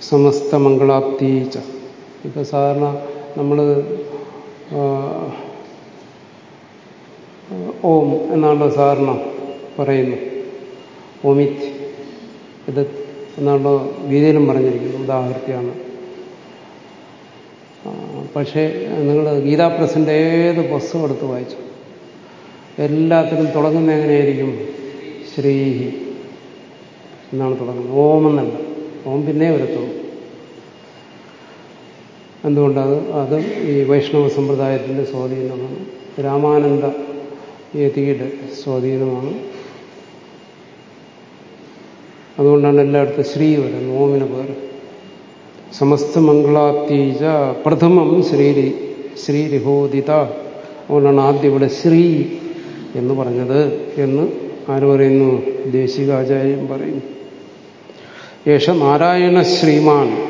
സമസ്ത മംഗളാപ്തീച്ച ഇപ്പൊ സാധാരണ നമ്മൾ ഓം എന്നാണല്ലോ സാധാരണ പറയുന്നു. ഓമിത് ഇത് എന്നാണല്ലോ ഗീതയിലും പറഞ്ഞിരിക്കുന്നു. ഉദാഹൃത്തിയാണ് പക്ഷേ നിങ്ങൾ ഗീതാ പ്രസിന്റെ ഏത് പുസ്തകം എടുത്ത് വായിച്ചു എല്ലാത്തിനും തുടങ്ങുന്ന എങ്ങനെയായിരിക്കും? ശ്രീഹി എന്നാണ് തുടങ്ങുന്നത്. ഓമെന്നല്ല ഓം പിന്നെ വരത്തുള്ളൂ എന്തുകൊണ്ടത് അത് ഈ വൈഷ്ണവ സമ്പ്രദായത്തിന്റെ സ്വാധീനമാണ്. രാമാനന്ദ യതിയുടെ സ്വാധീനമാണ്. അതുകൊണ്ടാണ് എല്ലായിടത്തും ശ്രീ വരുന്നത് ഓമിന് പേര് സമസ്ത മംഗളാത്തീജ പ്രഥമം ശ്രീരി ശ്രീരിഹോദിത. അതുകൊണ്ടാണ് ആദ്യം ഇവിടെ ശ്രീ എന്ന് പറഞ്ഞത് എന്ന് ആര് പറയുന്നു? ദേശികാചാര്യം പറയുന്നു. യേശ നാരായണ ശ്രീമാൻ.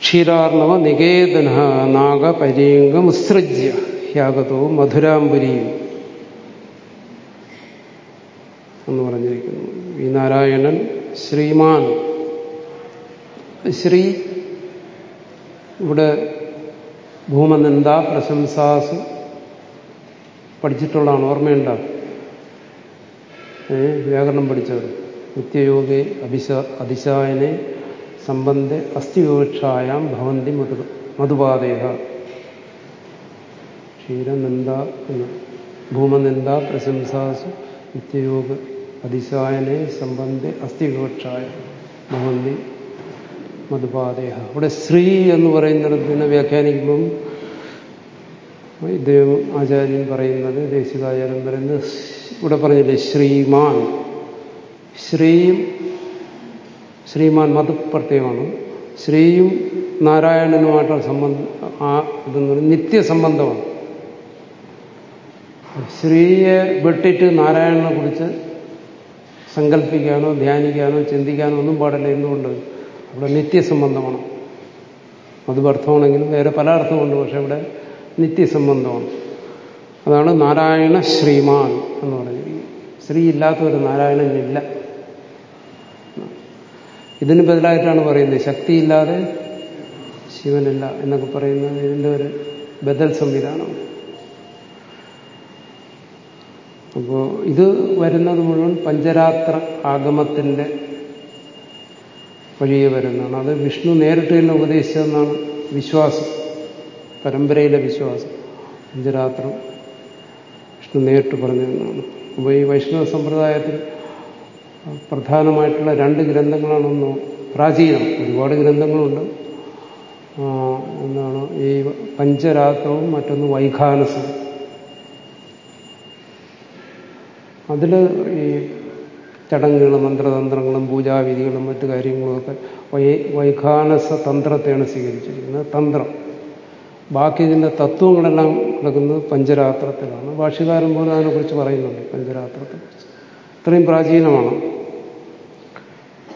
ക്ഷീരാർണവ നികേതന നാഗപരീംഗമുത്സൃജ്യ യാഗതോ മധുരാംബുരിയും എന്ന് പറഞ്ഞിരിക്കുന്നു. ഈ നാരായണൻ ശ്രീമാൻ. ശ്രീ ഇവിടെ ഭൂമനന്ദ പ്രശംസാസ് പഠിച്ചിട്ടുള്ളതാണ് ഓർമ്മയുണ്ട? വ്യാകരണം പഠിച്ചത് നിത്യയോഗെ അഭിശ അതിശായനെ സംബന്ധ അസ്ഥിവിവക്ഷായാം ഭവന്തി മധു മധുപാദേഹ. ക്ഷീരനന്ദ ഭൂമനിന്ദ പ്രശംസാസു നിത്യയോഗ അതിശായനെ സംബന്ധ അസ്ഥിവിവക്ഷായ ഭവന്തി മധുപാദേഹ. ഇവിടെ ശ്രീ എന്ന് പറയുന്നിടത്തിനെ വ്യാഖ്യാനിക്കുമ്പം ഇദ്ദേഹം ആചാര്യൻ പറയുന്നത് ദേശികാചാര്യൻ പറയുന്നത് ഇവിടെ പറഞ്ഞില്ലേ ശ്രീമാൻ. ശ്രീയും ശ്രീമാൻ മതപ്രത്യമാണ് ശ്രീയും നാരായണനുമായിട്ടുള്ള സംബന്ധം ആ ഇതെന്ന് പറയുന്നത് നിത്യസംബന്ധമാണ്. ശ്രീയെ വെട്ടിട്ട് നാരായണനെ കുറിച്ച് സങ്കല്പിക്കാനോ ധ്യാനിക്കാനോ ചിന്തിക്കാനോ ഒന്നും പാടില്ല. എന്തുകൊണ്ട്? അവിടെ നിത്യസംബന്ധമാണ്. അത് അർത്ഥമാണെങ്കിലും വേറെ പല അർത്ഥമുണ്ട് പക്ഷെ ഇവിടെ നിത്യസംബന്ധമാണ്. അതാണ് നാരായണ ശ്രീമാൻ എന്ന് പറഞ്ഞിരിക്കുന്നത് സ്ത്രീ ഇല്ലാത്ത ഒരു നാരായണനില്ല. ഇതിന് ബദലായിട്ടാണ് പറയുന്നത് ശക്തിയില്ലാതെ ശിവനില്ല എന്നൊക്കെ പറയുന്നത് ഇതിന്റെ ഒരു ബദൽ സംവിധാനം. അപ്പോൾ ഇത് വരുന്നത് മുഴുവൻ പഞ്ചരാത്ര ആഗമത്തിന്റെ വഴിയെ വരുന്നതാണ്. അത് വിഷ്ണു നേരിട്ട് തന്നെ ഉപദേശിച്ചതെന്നാണ് വിശ്വാസം. പരമ്പരയിലെ വിശ്വാസം. പഞ്ചരാത്രം വിഷ്ണു നേരിട്ട് പറഞ്ഞതെന്നാണ്. അപ്പോൾ ഈ വൈഷ്ണവ സമ്പ്രദായത്തിൽ പ്രധാനമായിട്ടുള്ള രണ്ട് ഗ്രന്ഥങ്ങളാണൊന്ന് പ്രാചീനം. ഒരുപാട് ഗ്രന്ഥങ്ങളുണ്ട്. എന്താണ്? ഈ പഞ്ചരാത്രവും മറ്റൊന്ന് വൈഖാനസവും. അതിൽ ഈ ചടങ്ങുകളും മന്ത്രതന്ത്രങ്ങളും പൂജാവിധികളും മറ്റു കാര്യങ്ങളുമൊക്കെ വൈ വൈഖാനസ തന്ത്രത്തെയാണ് സ്വീകരിച്ചിരിക്കുന്നത്. തന്ത്രം. ബാക്കി ഇതിന്റെ തത്വങ്ങളെല്ലാം കിടക്കുന്നത് പഞ്ചരാത്രത്തിലാണ്. ഭാഷകാരം പോലും അതിനെക്കുറിച്ച് പറയുന്നുണ്ട് പഞ്ചരാത്രത്തെക്കുറിച്ച്. ഇത്രയും പ്രാചീനമാണ്.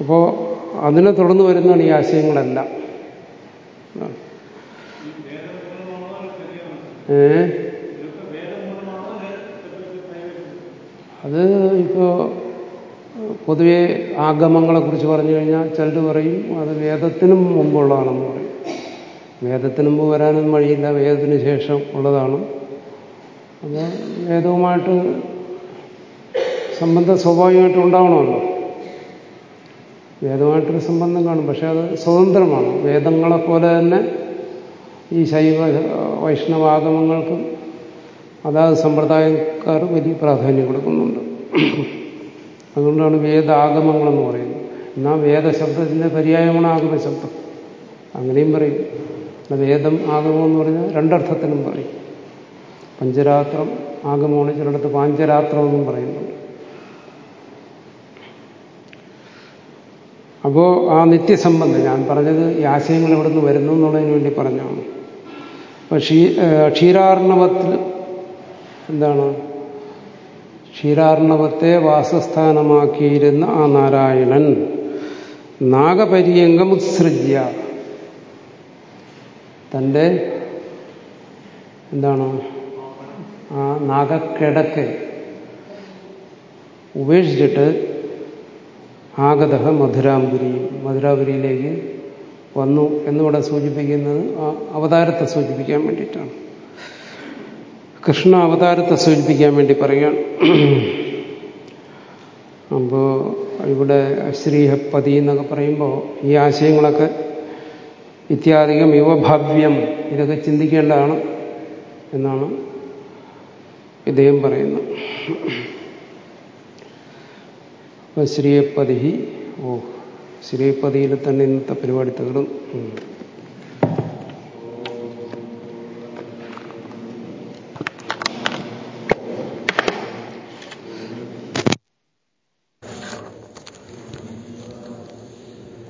അപ്പോൾ അതിനെ തുടർന്ന് വരുന്നതാണ് ഈ ആശയങ്ങളെല്ലാം. ഏ? അത് ഇപ്പോൾ പൊതുവെ ആഗമങ്ങളെക്കുറിച്ച് പറഞ്ഞു കഴിഞ്ഞാൽ ചിലർ പറയും അത് വേദത്തിനും മുമ്പുള്ളതാണെന്ന് പറയും. വേദത്തിന് മുമ്പ് വരാനൊന്നും വഴിയില്ല. വേദത്തിന് ശേഷം ഉള്ളതാണ് അപ്പോൾ വേദവുമായിട്ട് സംബന്ധം സ്വാഭാവികമായിട്ടും ഉണ്ടാവണമല്ലോ. വേദമായിട്ടൊരു സംബന്ധം കാണും. പക്ഷേ അത് സ്വതന്ത്രമാണ്. വേദങ്ങളെപ്പോലെ തന്നെ ഈ ശൈവ വൈഷ്ണവാഗമങ്ങൾക്കും അതാത് സമ്പ്രദായക്കാർ വലിയ പ്രാധാന്യം കൊടുക്കുന്നുണ്ട്. അതുകൊണ്ടാണ് വേദാഗമങ്ങളെന്ന് പറയുന്നത്. എന്നാൽ വേദശബ്ദത്തിന്റെ പര്യായമാണ് ആഗമശബ്ദം. അങ്ങനെയും പറയും. വേദം ആഗമം എന്ന് പറഞ്ഞാൽ രണ്ടർത്ഥത്തിനും പറയും. പഞ്ചരാത്രം ആഗമമാണ് ചിലടത്ത് പാഞ്ചരാത്രം എന്നും പറയുന്നുണ്ട്. അപ്പോ ആ നിത്യസംബന്ധം ഞാൻ പറഞ്ഞത് ഈ ആശയങ്ങൾ എവിടെ നിന്ന് വരുന്നു എന്നുള്ളതിന് വേണ്ടി പറഞ്ഞാണ് അപ്പൊ ക്ഷീ ക്ഷീരാർണവത്തിൽ എന്താണ്? ക്ഷീരാർണവത്തെ വാസസ്ഥാനമാക്കിയിരുന്ന ആ നാരായണൻ നാഗപര്യങ്കം ഉത്സൃജ്യ. തന്റെ എന്താണ്? ആ നാഗക്കിടക്ക് ഉപേക്ഷിച്ചിട്ട് ആഗത മധുരാപുരി മധുരാപുരിയിലേക്ക് വന്നു എന്നിവിടെ സൂചിപ്പിക്കുന്നത് അവതാരത്തെ സൂചിപ്പിക്കാൻ വേണ്ടിയിട്ടാണ്. കൃഷ്ണ അവതാരത്തെ സൂചിപ്പിക്കാൻ വേണ്ടി പറയുകയാണ് അപ്പോ ഇവിടെ ശ്രീഹപ്പതി എന്നൊക്കെ പറയുമ്പോൾ ഈ ആശയങ്ങളൊക്കെ ഇത്യാധികം യുവഭാവ്യം ഇതൊക്കെ ചിന്തിക്കേണ്ടതാണ് എന്നാണ് ഇദ്ദേഹം പറയുന്നത്. അപ്പൊ ശ്രീയപ്പതി ഓ ശ്രീയപ്പതിയിൽ തന്നെ ഇന്നത്തെ പരിപാടി തീർന്നു